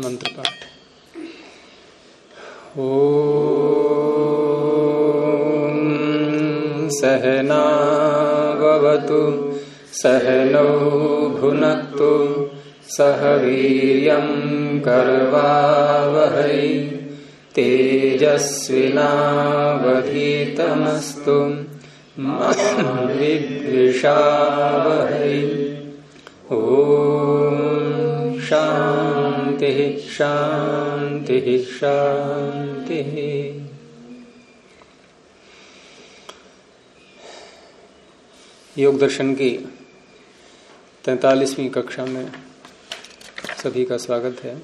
मंत्र पाठ ओ सहनावतु सहनौ भुनक्तु सह वीर्यं कर्वावहै तेजस्विनावधीतमस्तु विद्विषावहै ॐ शान्तिः शान्तिः शान्तिः योग दर्शन की तैतालीसवीं कक्षा में सभी का स्वागत है।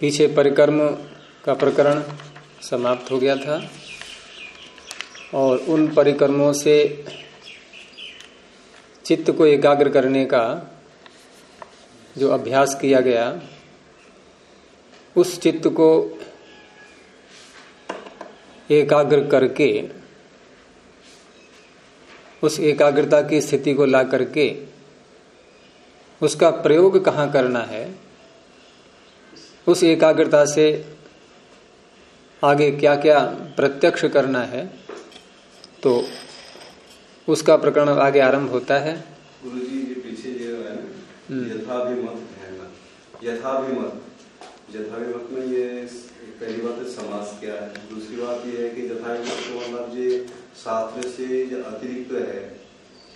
पीछे परिक्रम का प्रकरण समाप्त हो गया था और उन परिक्रमों से चित्त को एकाग्र करने का जो अभ्यास किया गया, उस चित्त को एकाग्र करके, उस एकाग्रता की स्थिति को ला करके, उसका प्रयोग कहाँ करना है, उस एकाग्रता से आगे क्या क्या प्रत्यक्ष करना है तो उसका प्रकरण आगे आरंभ होता है। गुरु जी ये पीछे ये ना यथाभिमत ठहरना यथाभिमत। यथाभिमत में ये पहली बात है समास क्या है। दूसरी बात ये है कि यथाभिमत को मतलब ये शास्त्र से जो अतिरिक्त है।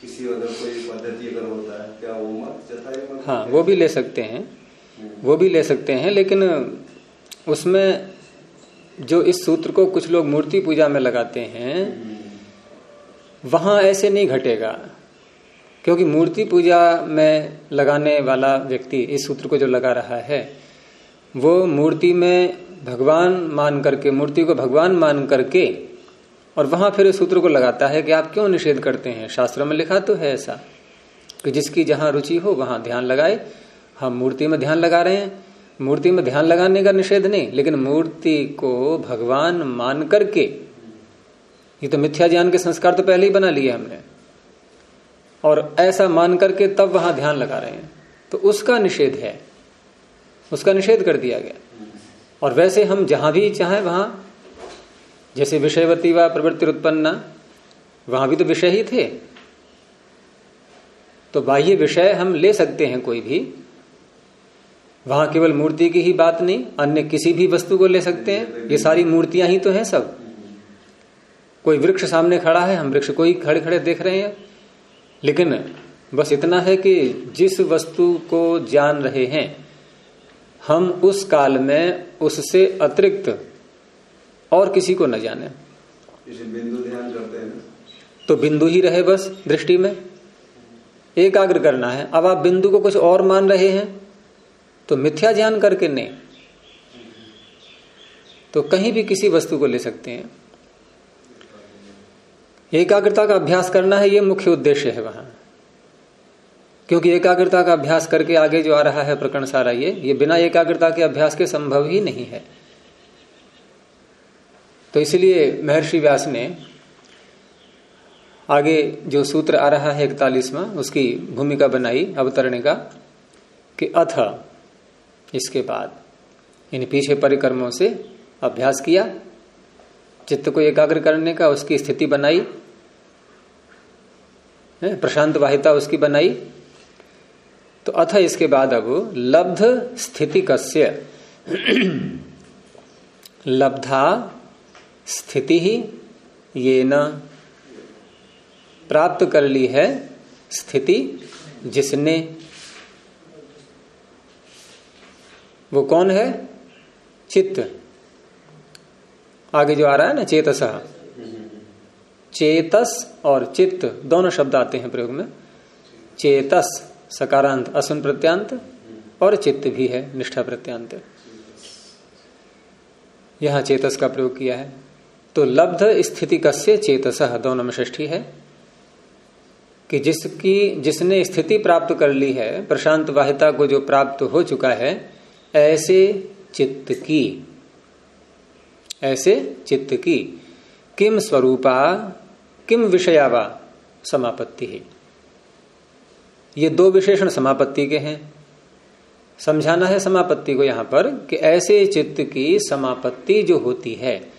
किसी अगर कोई पद्धति अगर होता है क्या वो मत? यथाभिमत हाँ वो भी ले सकते हैं। वो भी ले सकते हैं लेकिन उसमें जो इस सूत्र को कुछ लोग मूर्ति पूजा में लगाते हैं वहाँ ऐसे नहीं घटेगा। क्योंकि मूर्ति पूजा में लगाने वाला व्यक्ति, इस सूत्र को जो लगा रहा है, वो मूर्ति में भगवान मान करके, मूर्ति को भगवान मान करके, और वहाँ फिर इस सूत्र को लगाता है कि आप क्यों निषेध करते हैं? शास्त्रों में लिखा तो है ऐसा कि जिसकी जहाँ रुचि हो, वहाँ ध्यान लगाए। हम मूर्ति में ध्यान लगा रहे हैं। मूर्ति में ध्यान लगाने का निषेध नहीं, लेकिन मूर्ति को भगवान मान करके, ये तो मिथ्या ज्ञान के संस्कार तो पहले ही बना लिए हमने। और ऐसा मान करके तब वहाँ ध्यान लगा रहे हैं। तो उसका निषेध है। उसका निषेध कर दिया गया। और वैसे हम जहाँ भी चाहें वहाँ, जैसे विषयवती व प्रवृत्ति उत्पन्न, वहाँ भी तो विषय ही थे। तो बाह्य विषय हम ले सकते हैं कोई भी। वहाँ केवल मूर्ति की ही बात नहीं, अन्य किसी भी वस्तु को ले सकते हैं। ये सारी मूर्तियाँ ही तो हैं सब। कोई वृक्ष सामने खड़ा है, हम वृक्ष को ही खड़े खड़े देख रहे हैं। लेकिन बस इतना है कि जिस वस्तु को जान रहे हैं हम उस काल में उससे अतिरिक्त और किसी को न जाने। बिंदु ध्यान करते हैं तो बिंदु ही रहे बस दृष्टि में। एकाग्र करना है। अब आप बिंदु को कुछ और मान रहे हैं तो मिथ्या ज्ञान करके नहीं। तो कहीं भी किसी वस्तु को ले सकते हैं। एकाग्रता का अभ्यास करना है, ये मुख्य उद्देश्य है वहाँ। क्योंकि एकाग्रता का अभ्यास करके आगे जो आ रहा है प्रकरण सारा ये ये बिना एकाग्रता के अभ्यास के संभव ही नहीं है। तो इसलिए महर्षि व्यास ने आगे जो सूत्र आ रहा है इकतालीसवा, उसकी भूमिका बनाई, अवतरण का, कि अथ, इसके बाद, इन पीछे परिक्रमों से अभ्यास किया, चित्त को एकाग्र करने का, उसकी स्थिति बनाई प्रशांत वाहिता उसकी बनाई। तो अथ इसके बाद अब लब्ध स्थिति कस्य लब्धा स्थिति ही ये न प्राप्त कर ली है स्थिति जिसने। वो कौन है? चित्त। आगे जो आ रहा है ना, चेतस। चेतस और चित्त, दोनों शब्द आते हैं प्रयोग में। चेतस, सकारांत असुन प्रत्यांत, और चित्त भी है, निष्ठा प्रत्यांत। यहाँ चेतस का प्रयोग किया है। तो लब्ध स्थिति कस्य चेतस, दोनों में ष्ठी है। कि जिसकी, जिसने स्थिति प्राप्त कर ली है, प्रशांत वाहिता को जो प्राप्त हो चुका है, ऐसे चित्त की, ऐसे चित्त की, किम स्वरूपा किम विषयावा समापत्ति है? ये दो विशेषण समापत्ति के हैं। समझाना है समापत्ति को यहाँ पर कि ऐसे चित्त की समापत्ति जो होती है,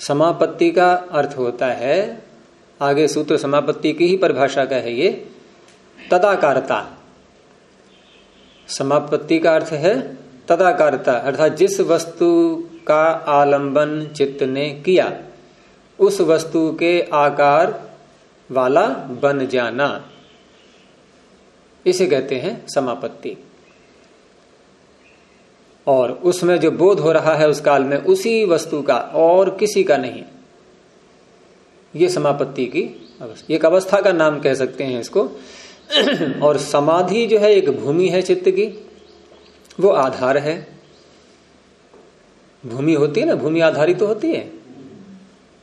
समापत्ति का अर्थ होता है, आगे सूत्र समापत्ति की ही परिभाषा का है ये, तदाकारता। समापत्ति का अर्थ है तदाकारता, अर्थात जिस वस्तु का आलंबन चित्त ने किया उस वस्तु के आकार वाला बन जाना। इसे कहते हैं समापत्ति। और उसमें जो बोध हो रहा है उस काल में उसी वस्तु का और किसी का नहीं। ये समापत्ति की अवस्था। एक अवस्था का नाम कह सकते हैं इसको। और समाधि जो है, एक भूमि है चित्त की, वो आधार है। भूमि होती है ना? भूमि आधारित तो होती है।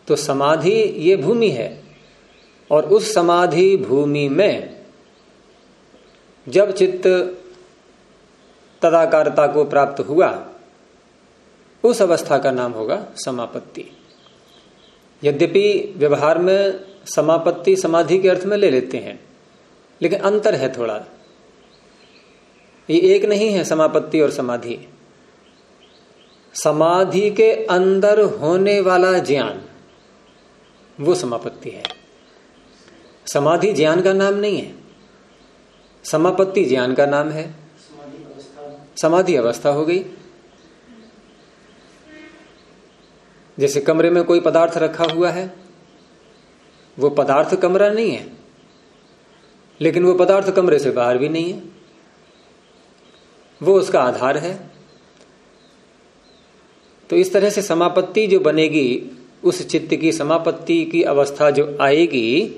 तो समाधि ये भूमि है। और उस समाधि भूमि में जब चित्त तदाकारता को प्राप्त हुआ, उस अवस्था का नाम होगा समापत्ति। यद्यपि व्यवहार में समापत्ति समाधि के अर्थ में ले लेते हैं, लेकिन अंतर है थोड़ा। ये एक नहीं है समापत्ति और समाधि। समाधि के अंदर होने वाला ज्ञान वो समापत्ति है। समाधि ज्ञान का नाम नहीं है। समापत्ति ज्ञान का नाम है। समाधि अवस्था हो गई। जैसे कमरे में कोई पदार्थ रखा हुआ है, वो पदार्थ कमरा नहीं है, लेकिन वो पदार्थ कमरे से बाहर भी नहीं है। वो उसका आधार है। तो इस तरह से समापत्ति जो बनेगी उस चित्त की समापत्ति की अवस्था जो आएगी,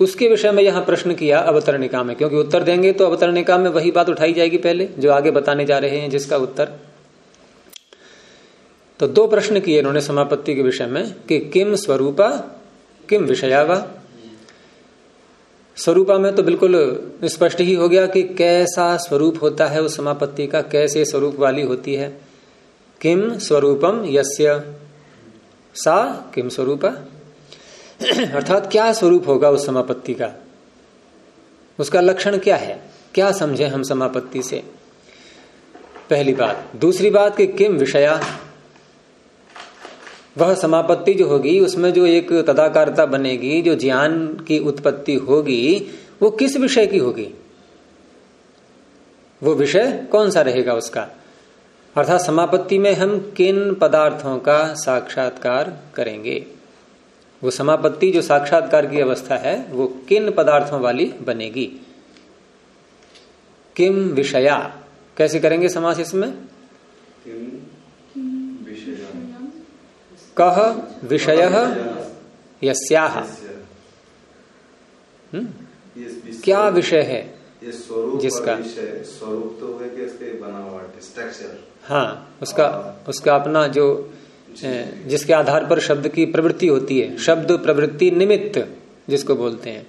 उसके विषय में यहाँ प्रश्न किया अवतरणिका में, क्योंकि उत्तर देंगे तो अवतरणिका में वही बात उठाई जाएगी पहले, जो आगे बताने जा रहे हैं, जिसका उत्तर। तो दो प्रश्न किए इन्होंने समापत्ति के विषय में, कि किम स्वरूपा, किम विषयावा। स्वरूपा में तो बिल्कुल स्पष्ट ही हो गया कि कैसा स्वरूप होता है उस समापत्ति का, कैसे स्वरूप वाली होती है। किम स्वरूपम यस्य। सा किम स्वरूप? अर्थात क्या स्वरूप होगा उस समापत्ति का? उसका लक्षण क्या है? क्या समझे हम समापत्ति से? पहली बात। दूसरी बात कि किम विषया? वह समापत्ति जो होगी, उसमें जो एक तदाकारता बनेगी, जो ज्ञान की उत्पत्ति होगी, वो किस विषय की होगी? वो विषय कौन सा रहेगा उसका? अर्थात समापत्ति में हम किन पदार्थों का साक्षात्कार करेंगे? वो समापत्ति जो साक्षात्कार की अवस्था है वो किन पदार्थों वाली बनेगी? किम विषया? कैसे करेंगे समास इसमें? कह विषय? यस्याह हम्म? क्या विषय है? जिसका स्वरूप तो बनावट स्ट्रक्चर हाँ उसका उसका अपना जो जिसके आधार पर शब्द की प्रवृत्ति होती है शब्द प्रवृत्ति निमित्त जिसको बोलते हैं।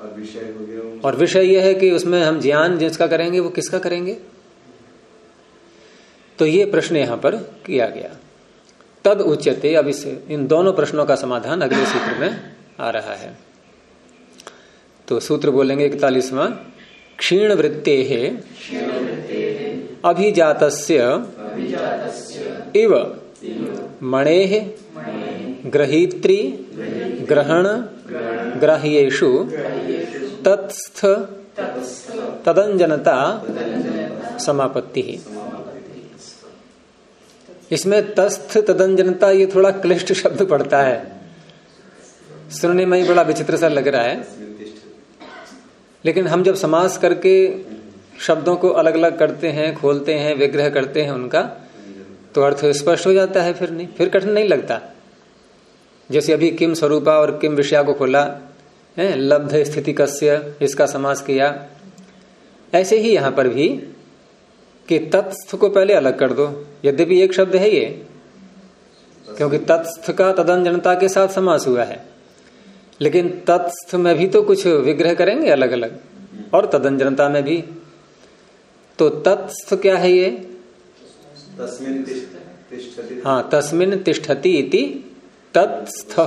और विषय हो गया और विषय यह है कि उसमें हम ज्ञान जिसका करेंगे वो किसका करेंगे? तो ये प्रश्न यहाँ पर किया गया। तद उच्यते अब इस इन दोनों प्रश्नों का समाधान अगले सूत्र में आ रहा है। तो सूत्र बोलेंगे इकतालीसवां क्षीण वृत्ते अभिजात इव मणे ग्रहीत्री ग्रहण ग्राह्यु तत्स्थ तदंजनता समापत्ति। इसमें तस्थ तदंजनता ये थोड़ा क्लिष्ट शब्द पड़ता है। सुनने में ही बड़ा विचित्र सा लग रहा है। लेकिन हम जब समास करके शब्दों को अलग अलग करते हैं, खोलते हैं, विग्रह करते हैं उनका तो अर्थ स्पष्ट हो जाता है फिर नहीं, फिर कठिन नहीं लगता। जैसे अभी किम स्वरूपा और किम विषया को खोला, है, लब्ध स्थिति कस्य, इसका समास किया। ऐसे ही यहाँ पर भी कि तत्स्थ को पहले अलग कर दो। यद्यपि एक शब्द है ये, क्योंकि तत्स्थ का तदन जनता के साथ समास हुआ है। लेकिन तत्स्थ में भी तो कुछ विग्रह करेंगे अलग अलग और तदंजनता में भी। तो तत्स्थ क्या है ये? हाँ तस्मिन तिष्ठति इति तत्स्थ।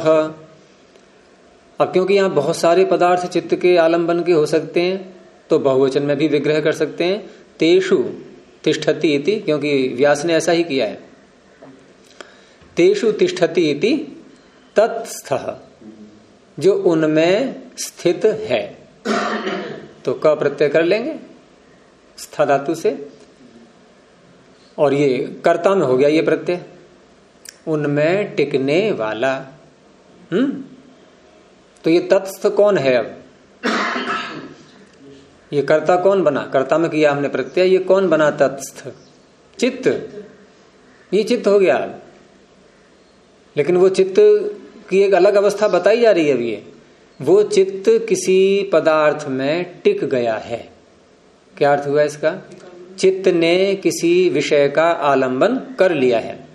अब क्योंकि यहाँ बहुत सारे पदार्थ चित्त के आलंबन के हो सकते हैं तो बहुवचन में भी विग्रह कर सकते हैं। तेषु तिष्ठति इति क्योंकि व्यास ने ऐसा ही किया है। तेषु तिष्ठति इति तत्स्थ। जो उनमें स्थित है। तो क प्रत्यय कर लेंगे, स्थ धातु से। और ये कर्ता में हो गया ये प्रत्यय। उनमें टिकने वाला। हम्म? तो ये तत्स्थ कौन है अब? ये कर्ता कौन बना? कर्ता में किया हमने प्रत्यय, ये कौन बना तत्स्थ? चित्त। ये चित्त हो गया। लेकिन वो चित्त की एक अलग अवस्था बताई जा रही है अभी वो चित्त किसी पदार्थ में टिक गया है। क्या अर्थ हुआ इसका? चित्त ने किसी विषय का आलंबन कर लिया है।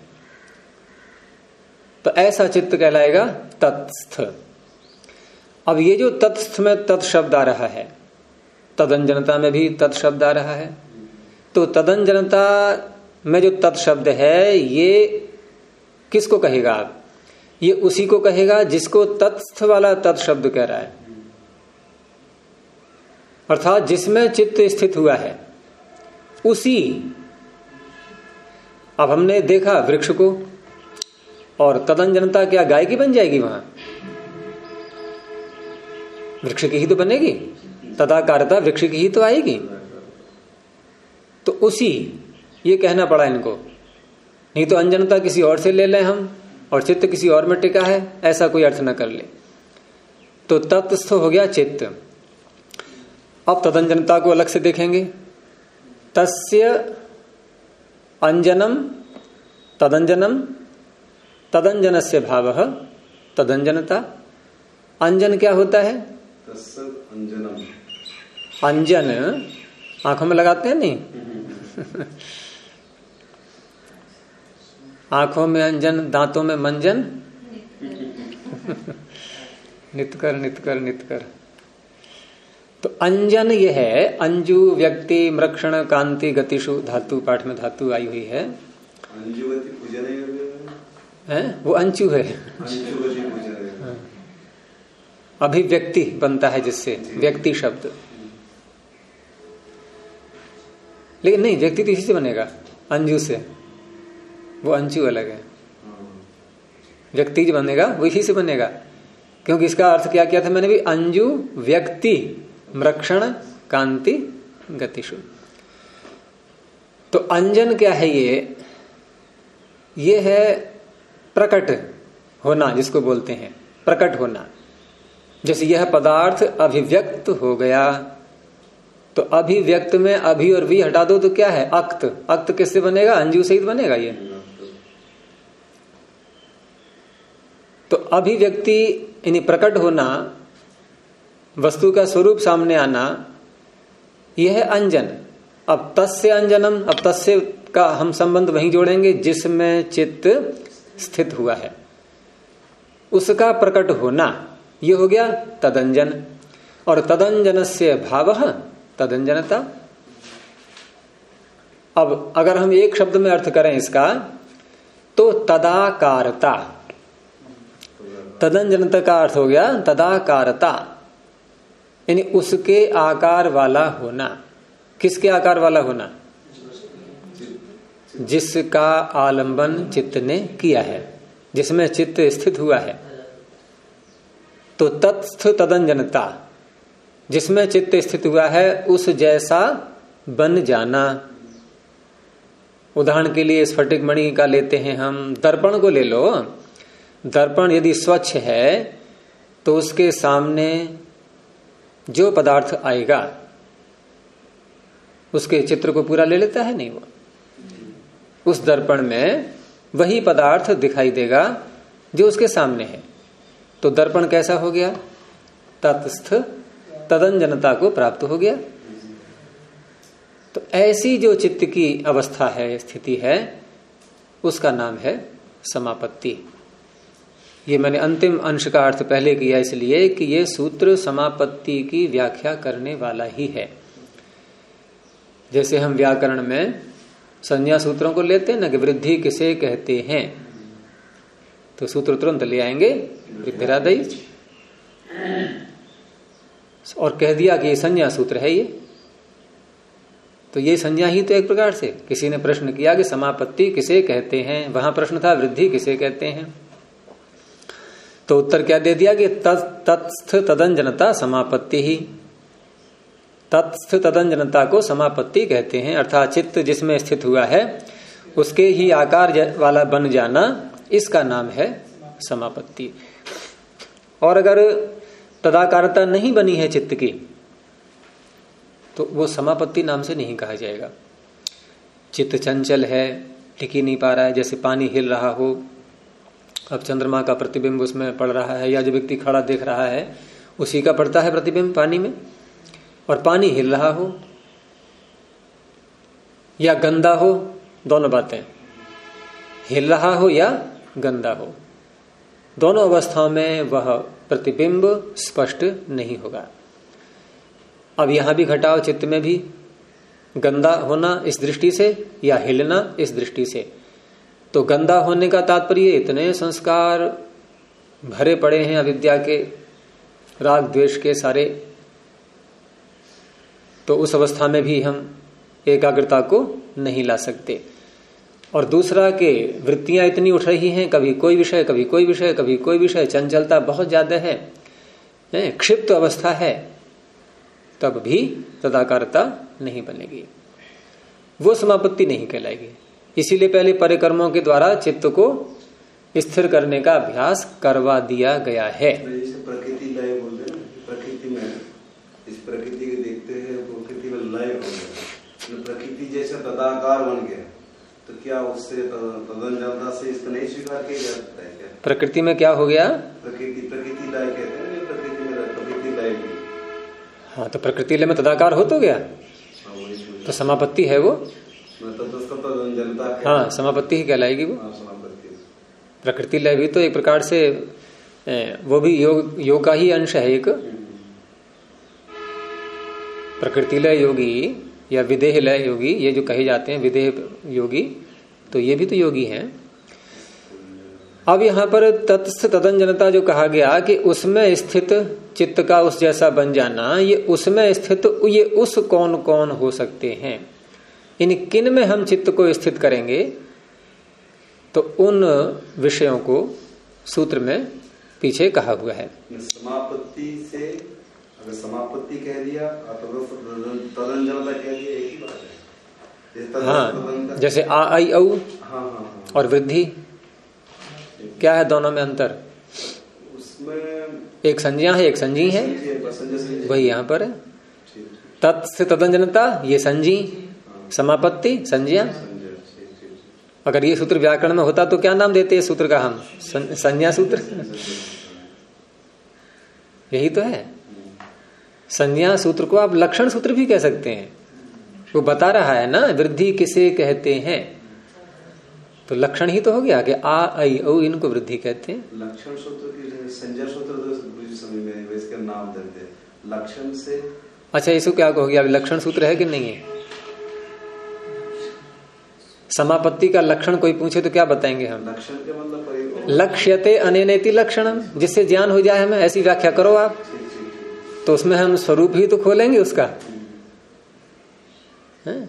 तो ऐसा चित्त कहलाएगा तत्स्थ। अब ये जो तत्स्थ में तत्शब्द आ रहा है, तदंजनता में भी तत्शब्द आ रहा है। तो तदंजनता में जो तत्शब्द है, ये किसको कहेगा आप? ये उसी को कहेगा जिसको तत्स्थ वाला तत्शब्द कह रहा है। अर्थात जिसमें चित्त स्थित हुआ है, उसी, अब हमने देखा वृक्ष को, और तदंजनता क्या गाय की बन जाएगी वहाँ? वृक्ष की ही तो बनेगी, तदाकारता वृक्ष की ही तो आएगी। तो उसी, ये कहना पड़ा इनको। नहीं तो अंजनता किसी और से ले लें हम। और चित्त किसी और में टिका है ऐसा कोई अर्थ न कर ले। तो तत्स्थ हो गया चित्त। अब तदंजनता को अलग से देखेंगे। तस्य अंजनम तदंजनम तदंजन से भाव तदंजनता अंजन क्या होता है? अंजन। आँखों में लगाते हैं नहीं? आँखों में अंजन दांतों में मंजन? नितकर नितकर नितकर तो अंजन ये है अंजु व्यक्ति मृक्षण कांति गतिशु धातु पाठ में धातु आई हुई है। है? वो अंचु है। हाँ। अभिव्यक्ति बनता है जिससे व्यक्ति शब्द। लेकिन नहीं व्यक्ति तो इसी से बनेगा अंजू से। वो अंजू अलग है। व्यक्ति जो बनेगा, वो इसी से बनेगा। क्योंकि इसका अर्थ क्या किया था मैंने भी? अंजु, व्यक्ति, मृक्षण, कांति, गतिशु। तो अंजन क्या है ये? ये है प्रकट होना, जिसको बोलते हैं। प्रकट होना। जैसे यह पदार्थ अभिव्यक्त हो गया तो अभिव्यक्त में अभी और भी हटा दो तो क्या है? अक्त। अक्त किससे बनेगा? अंजू सहित बनेगा ये तो अभिव्यक्ति यानी प्रकट होना, वस्तु का स्वरूप सामने आना, यह है अंजन। अब तस्य अंजनम, अब तस्य का हम संबंध वहीं जोड़ेंगे जिसमें चित्त स्थित हुआ है। उसका प्रकट होना, यह हो गया तदंजन। और तदंजन से भाव तदंजनता। अब अगर हम एक शब्द में अर्थ करें इसका तो तदाकारता। तदंजनता का अर्थ हो गया तदाकारता। यानी उसके आकार वाला होना। किसके आकार वाला होना? जिसका आलंबन चित्त ने किया है, जिसमें चित्त स्थित हुआ है। तो तत्स्थ तदंजनता, जिसमें चित्त स्थित हुआ है, उस जैसा बन जाना। उदाहरण के लिए स्फटिक मणि का लेते हैं हम, दर्पण को ले लो। दर्पण यदि स्वच्छ है तो उसके सामने जो पदार्थ आएगा, उसके चित्र को पूरा ले लेता है? नहीं वो उस दर्पण में वही पदार्थ दिखाई देगा जो उसके सामने है। तो दर्पण कैसा हो गया? तत्स्थ, तदंजनता को प्राप्त हो गया। तो ऐसी जो चित्त की अवस्था है, स्थिति है, उसका नाम है समापत्ति। ये मैंने अंतिम अंश का अर्थ पहले किया इसलिए कि ये सूत्र समापत्ति की व्याख्या करने वाला ही है। जैसे हम व्याकरण में संज्ञा सूत्रों को लेते हैं, ना कि वृद्धि किसे कहते हैं तो सूत्र तुरंत ले आएँगे वृद्धिरादयी और कह दिया कि ये संज्ञा सूत्र है ये। तो ये संज्ञा ही तो एक प्रकार से, किसी ने प्रश्न किया कि समापत्ति किसे कहते हैं, वहाँ प्रश्न था, वृद्धि किसे कहते हैं। तो उत्तर क्या दे दिया कि तत्स्थ तदंजनता समापत्ति ही। तत्स्थ तदंजनता को समापत्ति कहते हैं, अर्थात चित्त जिसमें स्थित हुआ है, उसके ही आकार वाला बन जाना, इसका नाम है समापत्ति। और अगर तदाकारता नहीं बनी है चित्त की तो वो समापत्ति नाम से नहीं कहा जाएगा। चित्त चंचल है, टिकी नहीं पा रहा है, जैसे पानी हिल रहा हो अब चंद्रमा का प्रतिबिंब उसमें पड़ रहा है या जो व्यक्ति खड़ा देख रहा है, उसी का पड़ता है प्रतिबिंब पानी में। और पानी हिल रहा हो या गंदा हो, दोनों बातें। हिल रहा हो या गंदा हो, दोनों अवस्थाओं में वह प्रतिबिंब स्पष्ट नहीं होगा। अब यहाँ भी घटाव चित्त में भी गंदा होना इस दृष्टि से या हिलना इस दृष्टि से तो गंदा होने का तात्पर्य इतने संस्कार भरे पड़े हैं अविद्या के, राग द्वेष के सारे। तो उस अवस्था में भी हम एकाग्रता को नहीं ला सकते। और दूसरा के वृत्तियाँ इतनी उठ रही हैं, कभी कोई विषय, कभी कोई विषय, कभी कोई विषय, चंचलता बहुत ज़्यादा है। क्षिप्त अवस्था है, तब भी तदाकारता नहीं बनेगी। वो समापत्ति नहीं कहलाएगी। इसीलिए पहले परिक्रमों के द्वारा चित्त को स्थिर करने का अभ्यास करवा दिया गया है। प्रकृति लय बोलते हैं प्रकृति में इस प्रकृति के देखते हैं प्रकृति में लय हो गया। प्रकृति जैसा तदाकार बन गया। तो क्या उससे तदनजनता से इसको नहीं स्वीकार किया जा सकता है क्या? प्रकृति में क्या हो गया? प्रकृति प्रकृति लय कहते हैं प्रकृति में प्रकृति लय हाँ तो प्रकृति लय में तदाकार हो तो गया। हाँ, तो समापत्ति है वो। तो हाँ समापत्ति ही कहलाएगी वो। हाँ, प्रकृति लय भी तो एक प्रकार से वो भी योग योग का ही अंश है एक। प्रकृति लय योगी या विदेह लय योगी ये जो कहे जाते हैं विदेह योगी तो ये भी तो योगी हैं। अब यहाँ पर तत्स्थ तदंजनता जो कहा गया कि उसमें स्थित चित्त का उस जैसा बन जाना ये उसमें स्थित ये उस कौन कौन हो सकते हैं? इन किन में हम चित्त को स्थित करेंगे? तो उन विषयों को सूत्र में पीछे कहा हुआ है। समापत्ति से अगर समापत्ति कह दिया तो तदंजनता कह दिया एक ही बात है। हाँ जैसे आ आई औ हाँ, हाँ, हाँ, और वृद्धि। क्या है दोनों में अंतर? उसमें एक संज्ञा है एक संजी है। वही यहाँ पर है। तत्स्य तदंजनता ये संजी समापत्ति संज्ञा। अगर ये सूत्र व्याकरण में होता तो क्या नाम देते हैं सूत्र का हम? संज्ञा सूत्र? यही तो है। संज्ञा सूत्र को आप लक्षण सूत्र भी कह सकते हैं। वो बता रहा है ना वृद्धि किसे कहते हैं? तो लक्षण ही तो हो गया कि आ आई ओ इनको वृद्धि कहते हैं। लक्षण सूत्र की संज्ञा सूत्र तो समझ में इसका नाम देते लक्षण से अच्छा इसको क्या कहोगे अभी लक्षण सूत्र है कि नहीं है? समापत्ति का लक्षण कोई पूछे तो क्या बताएँगे हम? लक्षण के मतलब लक्ष्यते अनेति लक्षणम जिससे ज्ञान हो जाए हमें ऐसी व्याख्या करो आप। तो उसमें हम स्वरूप ही तो खोलेंगे उसका। है?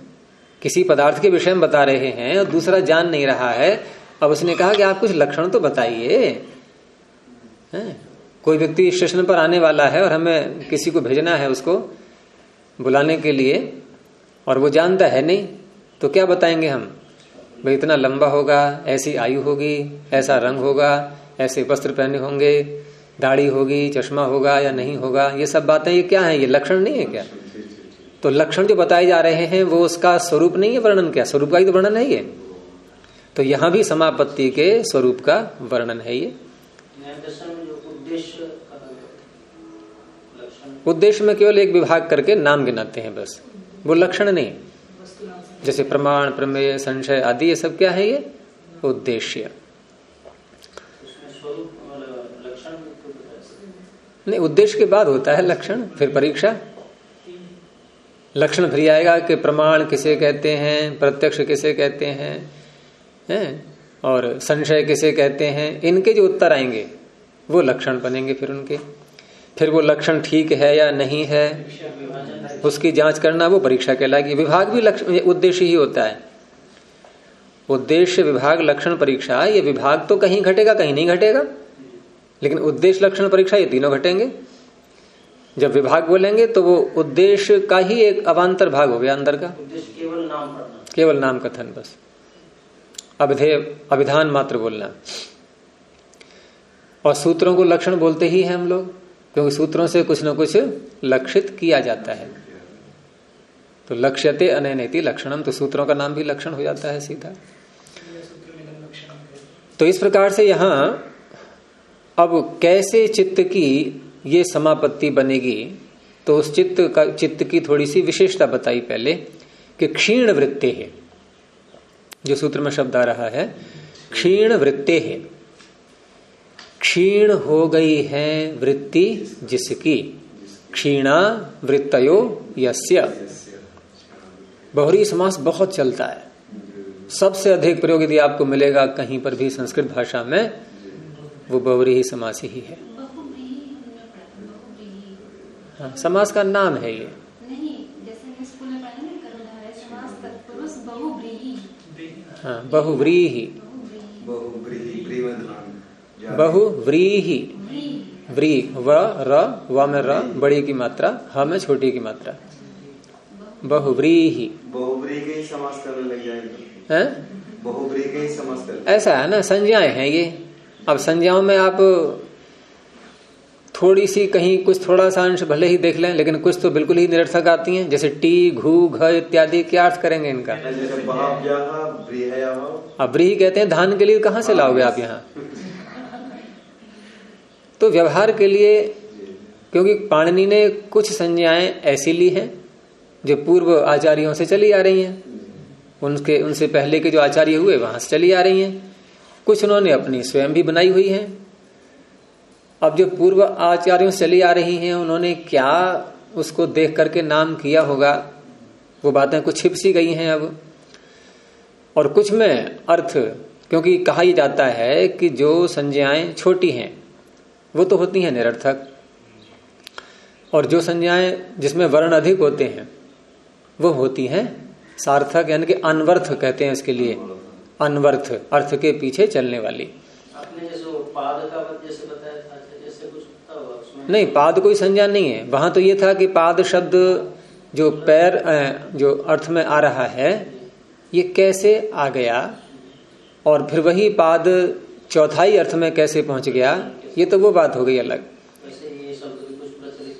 किसी पदार्थ के विषय में बता रहे हैं और दूसरा जान नहीं रहा है अब उसने कहा कि आप कुछ लक्षण तो बताइए। कोई व्यक्ति स्टेशन पर आने वाला है और हमें किसी को भेजना है उसको बुलाने के लिए और वो जानता है नहीं तो क्या बताएँगे हम? भाई इतना लंबा होगा, ऐसी आयु होगी, ऐसा रंग होगा, ऐसे वस्त्र पहने होंगे, दाढ़ी होगी, चश्मा होगा या नहीं होगा, ये सब बातें, ये क्या है, ये लक्षण नहीं है क्या? तो लक्षण जो बताए जा रहे हैं, वो उसका स्वरूप नहीं है वर्णन क्या? स्वरूप का ही तो वर्णन है ये। तो यहाँ भी समापत्ति के स्वरूप का वर्णन है ये। उद्देश्य में केवल एक विभाग करके नाम गिनाते हैं बस। वो लक्षण नहीं। जैसे प्रमाण प्रमेय संशय आदि ये सब क्या है ये? उद्देश्य। नहीं उद्देश्य के बाद होता है लक्षण फिर परीक्षा। लक्षण फिर आएगा कि प्रमाण किसे कहते हैं प्रत्यक्ष किसे कहते हैं हैं? और संशय किसे कहते हैं इनके जो उत्तर आएँगे वो लक्षण बनेंगे फिर उनके। फिर वो लक्षण ठीक है या नहीं है उसकी जाँच करना वो परीक्षा कहलाएगी। विभाग भी लक्षण उद्देश्य ही होता है। उद्देश्य विभाग लक्षण परीक्षा ये विभाग तो कहीं घटेगा कहीं नहीं घटेगा। लेकिन उद्देश्य लक्षण परीक्षा ये तीनों घटेंगे। जब विभाग बोलेंगे तो वो उद्देश्य का ही एक अवान्तर भाग हो गया अंदर का। केवल नाम केवल नाम कथन बस। अभिधेय अभिधान मात्र बोलना। और सूत्रों को लक्षण बोलते ही हैं हम लोग। क्योंकि सूत्रों से कुछ ना कुछ लक्षित किया जाता है। तो लक्ष्यते अनैति लक्षणम तो सूत्रों का नाम भी लक्षण हो जाता है सीधा। तो इस प्रकार से यहाँ अब कैसे चित्त की ये समापत्ति बनेगी तो उस चित्त का, चित्त की थोड़ी सी विशेषता बताई पहले, कि क्षीण वृत्ते है। जो सूत्र में शब्द आ रहा है क्षीण वृत्ते है। क्षीण हो गई है वृत्ति जिसकी? क्षीणा वृत्तयो यस्य। बहुरी समास बहुत चलता है। सबसे अधिक प्रयोग यदि आपको मिलेगा कहीं पर भी संस्कृत भाषा में वो बहुरी ही समास ही है। हाँ समास का नाम है ये। हाँ बहुव्रीही। बहुव्रीही व्री व र व में र बड़ी की मात्रा ह में छोटी की मात्रा। बहुव्रीही बहुब्री के ही समास करने लग जाएँगे। है? के समास कर ऐसा है ना संज्ञाएँ हैं ये। अब संज्ञाओं में आप थोड़ी सी कहीं कुछ थोड़ा सा अंश भले ही देख लें लेकिन कुछ तो बिल्कुल ही निरर्थक आती हैं। जैसे टी घू घ इत्यादि क्या अर्थ करेंगे इनका? अब ब्रीही कहते हैं धान के लिए कहाँ से लाओगे आप यहाँ? तो व्यवहार के लिए, क्योंकि पाणनी ने कुछ संज्ञाएँ ऐसी ली हैं, जो पूर्व आचार्यों से चली आ रही हैं। उनके, उनसे पहले के जो आचार्य हुए, वहाँ से चली आ रही हैं। कुछ उन्होंने अपनी स्वयं भी बनाई हुई हैं। अब जो पूर्व आचार्यों से चली आ रही हैं, उन्होंने क्या उसको देख करके नाम किया होगा? वो बातें कुछ छिप सी गई हैं अब। और कुछ में अर्थ, क्योंकि कहा ही जाता है कि जो संज्ञाएँ छोटी हैं वो तो होती हैं निरर्थक। और जो संज्ञाएँ जिसमें वर्ण अधिक होते हैं वो होती हैं सार्थक यानी कि अनवर्थ कहते हैं इसके लिए। अनवर्थ अर्थ के पीछे चलने वाली। आपने जैसे पाद का जैसे बताया था जैसे कुछ उसमें। नहीं पाद कोई संज्ञा नहीं है। वहाँ तो ये था कि पाद शब्द जो पैर जो अर्थ में आ रहा है ये कैसे आ गया? और फिर वही पाद चौथाई अर्थ में कैसे पहुँच गया? ये तो वो बात हो गई अलग।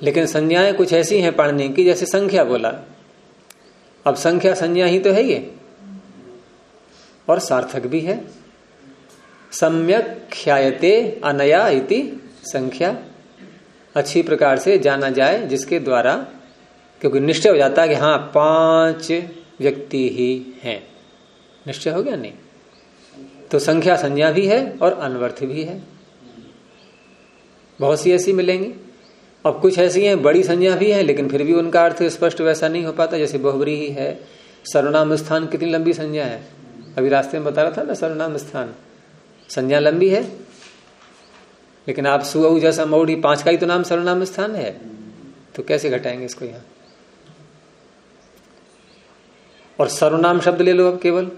लेकिन संज्ञाएँ कुछ ऐसी हैं पढ़ने की जैसे संख्या बोला। अब संख्या संज्ञा ही तो है ये। और सार्थक भी है। सम्यक ख्यायते अनया इति संख्या। अच्छी प्रकार से जाना जाए जिसके द्वारा क्योंकि निश्चय हो जाता है कि हाँ पाँच व्यक्ति ही हैं। निश्चय हो गया? नहीं। तो संख्या संज्ञा भी है और अनवर्थ भी है। बहुत सी ऐसी मिलेंगी। अब कुछ ऐसी हैं, बड़ी संज्ञा भी है, लेकिन फिर भी उनका अर्थ स्पष्ट वैसा नहीं हो पाता, जैसे बहुबरी ही है। सर्वनाम स्थान कितनी लंबी संज्ञा है? अभी रास्ते में बता रहा था ना, सर्वनाम स्थान। संज्ञा लंबी है, लेकिन आप सुअ जैसा मौड़ी पाँच का ही तो नाम सर्वनाम स्थान है। तो कैसे घटाएँगे इसको यहाँ? और सर्वनाम शब्द ले लो अब केवल।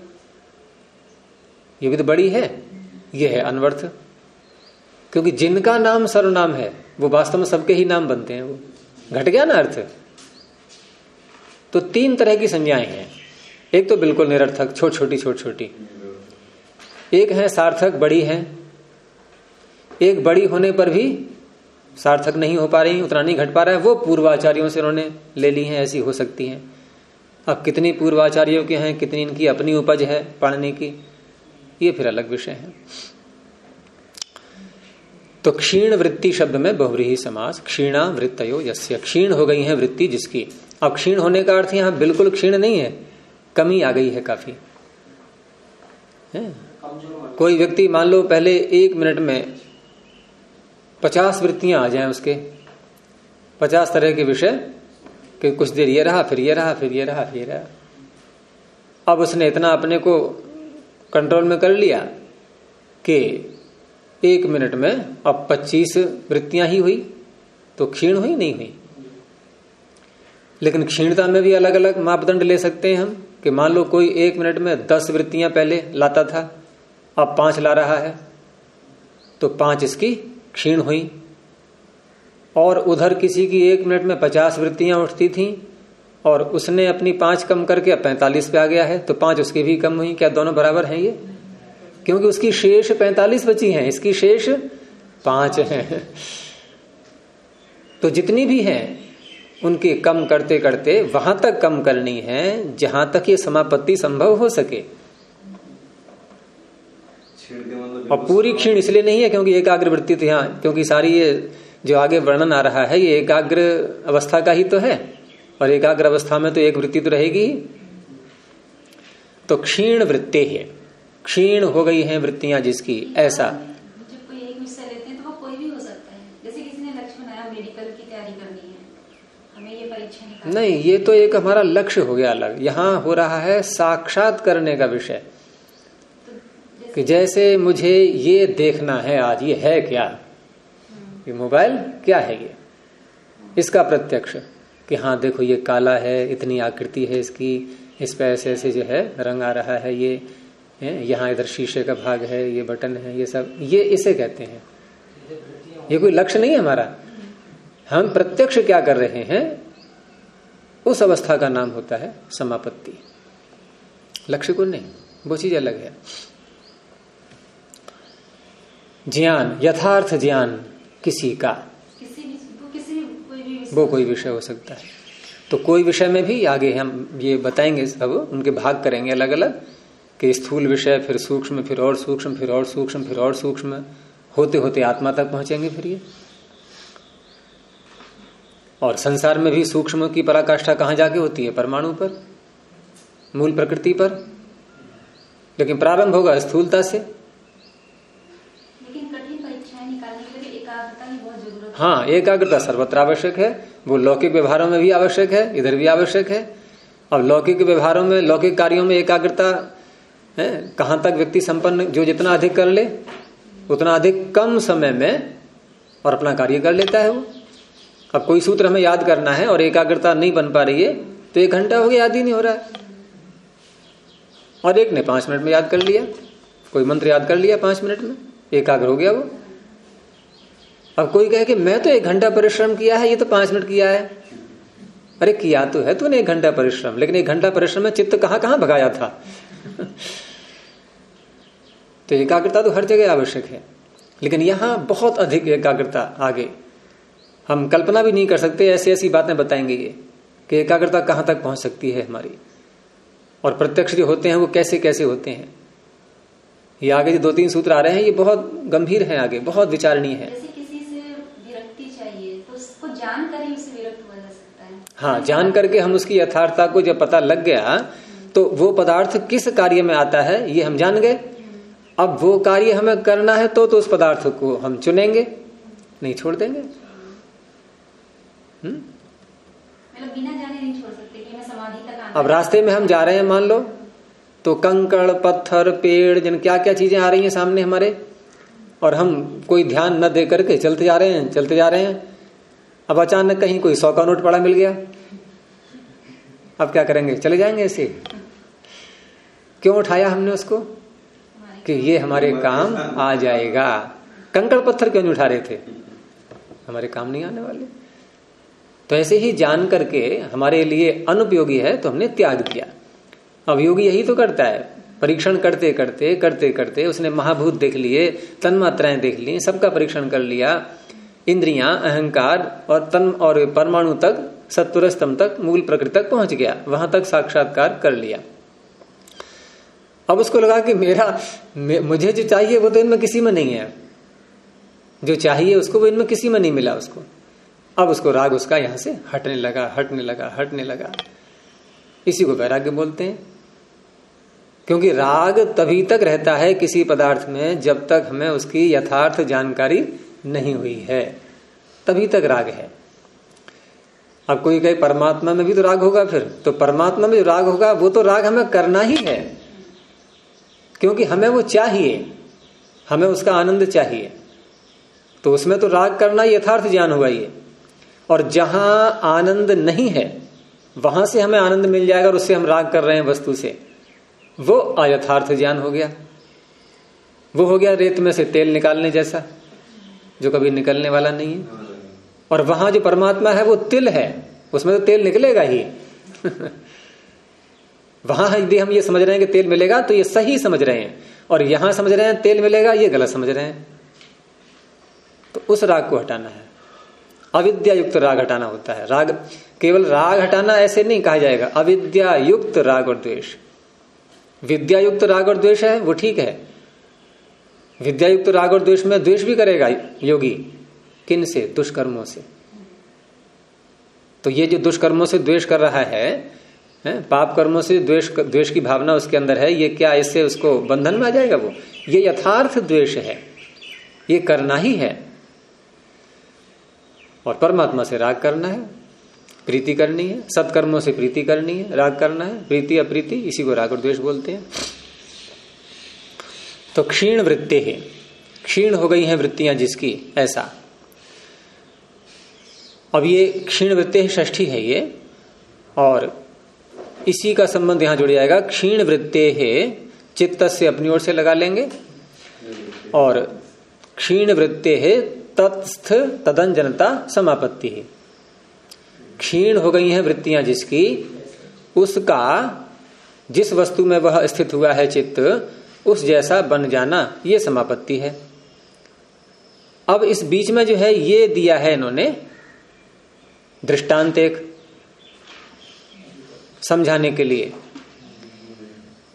ये भी तो बड़ी है, ये है अनवर्थ। क्योंकि जिनका नाम सर्वनाम है, वो वास्तव में सबके ही नाम बनते हैं। वो घट गया ना अर्थ? तो तीन तरह की संज्ञाएँ हैं। एक तो बिल्कुल निरर्थक, छोट छोटी छोट छोटी। एक है सार्थक, बड़ी है। एक बड़ी होने पर भी सार्थक नहीं हो पा रही, उतना नहीं घट पा रहा है। वो पूर्वाचार्यों से उन्होंने ले ली है, ऐसी हो सकती है। अब कितनी पूर्वाचार्यों के हैं, कितनी इनकी अपनी उपज है पढ़ने की, ये फिर अलग विषय है। तो क्षीण वृत्ति शब्द में बहुव्रीही समास, क्षीणा वृत्तयो यस्य। क्षीण हो गई है वृत्ति जिसकी। अब क्षीण होने का अर्थ यहाँ बिल्कुल क्षीण नहीं है। कमी आ गई है काफ़ी। है? कोई व्यक्ति मान लो पहले एक मिनट में पचास वृत्तियाँ आ जाएँ उसके। पचास तरह के विषय, कि कुछ देर ये रहा, फिर ये रहा, फिर ये रहा, फिर ये रहा। अब उसने इतना अपने को कंट्रोल में कर लिया कि एक मिनट में अब 25 वृत्तियाँ ही हुई तो क्षीण हुई, नहीं हुई? लेकिन क्षीणता में भी अलग अलग मापदंड ले सकते हैं हम, कि मान लो कोई एक मिनट में दस वृत्तियाँ पहले लाता था, अब पाँच ला रहा है तो पाँच इसकी क्षीण हुई। और उधर किसी की एक मिनट में पचास वृत्तियाँ उठती थी, और उसने अपनी पाँच कम करके अब पैंतालीस पे आ गया है तो पाँच उसकी भी कम हुई, क्या दोनों बराबर हैं ये? क्योंकि उसकी शेष पैंतालीस बची हैं इसकी शेष पाँच है। तो जितनी भी हैं उनके कम करते करते वहाँ तक कम करनी है जहाँ तक ये समापत्ति संभव हो सके। मतलब और पूरी क्षीण इसलिए नहीं है क्योंकि एकाग्र वृत्ति तो यहाँ क्योंकि सारी ये जो आगे वर्णन आ रहा है ये एकाग्र अवस्था का ही तो है। और एकाग्र अवस्था में तो एक वृत्ति तो रहेगी तो क्षीण वृत्ति है। क्षीण हो गई है वृत्तियाँ जिसकी ऐसा। जब कोई एक विषय लेते हैं तो वो कोई भी हो सकता है। जैसे किसी ने लक्ष्य बनाया मेडिकल की तैयारी करनी है। हमें ये परीक्षा निकालनी नहीं ये तो एक हमारा लक्ष्य हो गया अलग। यहाँ हो रहा है साक्षात करने का विषय। तो कि जैसे मुझे ये देखना है आज ये है क्या? ये मोबाइल क्या है ये? इसका प्रत्यक्ष कि हाँ देखो ये काला है इतनी आकृति है इसकी इस पे ऐसे ऐसे जो है रंग आ रहा है ये। यहाँ इधर शीशे का भाग है ये बटन है ये सब ये इसे कहते हैं। ये कोई लक्ष्य नहीं है हमारा। हम प्रत्यक्ष क्या कर रहे हैं उस अवस्था का नाम होता है समापत्ति। लक्ष्य को नहीं वो चीज़ अलग है। ज्ञान यथार्थ ज्ञान किसी का। किसी भी वो किसी भी कोई भी विषय। वो कोई विषय हो सकता है। तो कोई विषय में भी आगे हम ये बताएँगे सब उनके भाग करेंगे अलग अलग कि स्थूल विषय फिर सूक्ष्म फिर और सूक्ष्म फिर और सूक्ष्म फिर और सूक्ष्म होते होते आत्मा तक पहुँचेंगे फिर ये। और संसार में भी सूक्ष्म की पराकाष्ठा कहाँ जाके होती है? परमाणु पर? मूल प्रकृति पर? लेकिन प्रारंभ होगा स्थूलता से। है। हाँ एकाग्रता सर्वत्र आवश्यक है। वो लौकिक व्यवहारों में भी आवश्यक है इधर भी आवश्यक है। अब लौकिक व्यवहारों में लौकिक कार्यों में एकाग्रता है? कहाँ तक व्यक्ति संपन्न जो जितना अधिक कर ले, उतना अधिक कम समय में और अपना कार्य कर लेता है वो। अब कोई सूत्र हमें याद करना है और एकाग्रता नहीं बन पा रही है तो एक घंटा हो गया, याद ही नहीं हो रहा है। और एक ने पाँच मिनट में याद कर लिया, कोई मंत्र याद कर लिया पाँच मिनट में, एकाग्र हो गया वो। अब कोई कहे कि मैं तो एक घंटा परिश्रम किया है, ये तो पाँच मिनट किया है। अरे किया तो है तूने एक घंटा परिश्रम, लेकिन एक घंटा परिश्रम में चित्त कहाँ कहाँ भगाया था? तो एकाग्रता तो हर जगह आवश्यक है। लेकिन यहाँ बहुत अधिक एकाग्रता आगे। हम कल्पना भी नहीं कर सकते ऐसी ऐसी बातें बताएँगे ये कि एकाग्रता कहाँ तक पहुँच सकती है हमारी। और प्रत्यक्ष जो होते हैं वो कैसे कैसे होते हैं? ये आगे जो दो तीन सूत्र आ रहे हैं ये बहुत गंभीर है आगे बहुत विचारणीय है। तो जान ही है। हाँ जान करके हम उसकी यथार्थता को जब पता लग गया तो वो पदार्थ किस कार्य में आता है ये हम जान गए। अब वो कार्य हमें करना है तो तो उस पदार्थ को हम चुनेंगे नहीं छोड़ देंगे। हम्म? मतलब बिना जाने नहीं छोड़ सकते कि मैं समाधि तक अब रास्ते में हम जा रहे हैं मान लो तो कंकड़ पत्थर पेड़ जन क्या क्या चीज़ें आ रही हैं सामने हमारे और हम कोई ध्यान न दे करके चलते जा रहे हैं चलते जा रहे हैं अब अचानक कहीं कोई सौ का नोट पड़ा मिल गया। अब क्या करेंगे? चले जाएँगे ऐसे। क्यों उठाया हमने उसको? कि ये हमारे काम आ जाएगा। कंकड़ पत्थर क्यों नहीं उठा रहे थे? हमारे काम नहीं आने वाले। तो ऐसे ही जान करके हमारे लिए अनुपयोगी है तो हमने त्याग दिया अब योगी यही तो करता है। परीक्षण करते करते करते करते उसने महाभूत देख लिए, तन्मात्राएँ देख ली, सबका परीक्षण कर लिया। इंद्रियाँ, अहंकार और तन और परमाणु तक सत्वर स्तंभ तक, मूल प्रकृति तक पहुँच गया। वहाँ तक साक्षात्कार कर लिया। अब उसको लगा कि मेरा मुझे जो चाहिए वो तो इनमें किसी में नहीं है। जो चाहिए उसको वो इनमें किसी में नहीं मिला उसको। अब उसको राग उसका यहाँ से हटने लगा हटने लगा हटने लगा। इसी को वैराग्य बोलते हैं। क्योंकि राग तभी तक रहता है किसी पदार्थ में जब तक हमें उसकी यथार्थ जानकारी नहीं हुई है। तभी तक राग है। अब कोई कहे, परमात्मा में भी तो राग होगा फिर। तो परमात्मा में जो राग होगा, वो तो राग हमें करना ही है। क्योंकि हमें वो चाहिए। हमें उसका आनंद चाहिए। तो उसमें तो राग करना यथार्थ ज्ञान होगा ये। और जहाँ आनंद नहीं है, वहाँ से हमें आनंद मिल जाएगा और उससे हम राग कर रहे हैं वस्तु से। वो अयथार्थ ज्ञान हो गया। वो हो गया रेत में से तेल निकालने जैसा, जो कभी निकलने वाला नहीं है। और वहाँ जो परमात्मा है, वो तिल है। उसमें तो तेल निकलेगा ही। वहाँ यदि हम ये समझ रहे हैं कि तेल मिलेगा तो ये सही समझ रहे हैं। और यहाँ समझ रहे हैं तेल मिलेगा ये गलत समझ रहे हैं। तो उस राग को हटाना है। अविद्या युक्त राग हटाना होता है। राग केवल राग हटाना ऐसे नहीं कहा जाएगा। अविद्या युक्त राग और द्वेष। विद्या युक्त राग और द्वेष है वो ठीक है। विद्या युक्त राग और द्वेष में द्वेष भी करेगा योगी। किन से? दुष्कर्मों से। तो ये जो दुष्कर्मों से द्वेष कर रहा है, है? पाप कर्मों से द्वेष द्वेष की भावना उसके अंदर है। ये क्या इससे उसको बंधन में आ जाएगा वो? ये यथार्थ द्वेष है। ये करना ही है। और परमात्मा से राग करना है। प्रीति करनी है। सत्कर्मों से प्रीति करनी है। राग करना है। प्रीति, अप्रीति, इसी को राग और द्वेष बोलते हैं। तो क्षीण वृत्ति है। क्षीण हो गई हैं वृत्तियाँ जिसकी, ऐसा। अब ये क्षीण वृत्ति है है ये। और इसी का संबंध यहाँ जुड़ जाएगा। क्षीण वृत्ते है, चित्त से अपनी ओर से लगा लेंगे। और क्षीण वृत्ते है, तत्स्थ तदन जनता समापत्ति है। क्षीण हो गई हैं वृत्तियाँ जिसकी, उसका, जिस वस्तु में वह स्थित हुआ है चित्त, उस जैसा बन जाना ये समापत्ति है। अब इस बीच में जो है, ये दिया है इन्होंने, दृष्टांत एक। समझाने के लिए।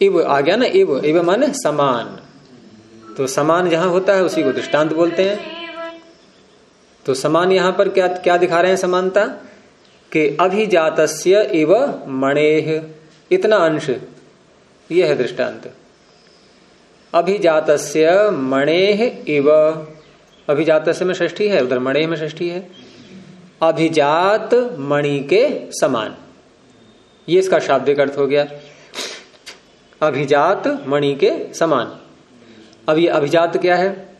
इव आ गया ना इव। इव माने समान। तो समान जहाँ होता है, उसी को दृष्टांत बोलते हैं। तो समान यहाँ पर क्या क्या दिखा रहे हैं समानता? कि अभिजात इव मणेह इतना अंश। यह है दृष्टांत। अभिजात मणेह इव। अभिजात में षष्ठी है, उधर मणेह में षष्ठी है। अभिजात मणि के समान। ये इसका शाब्दिक अर्थ हो गया। अभिजात मणि के समान। अब ये अभिजात क्या है?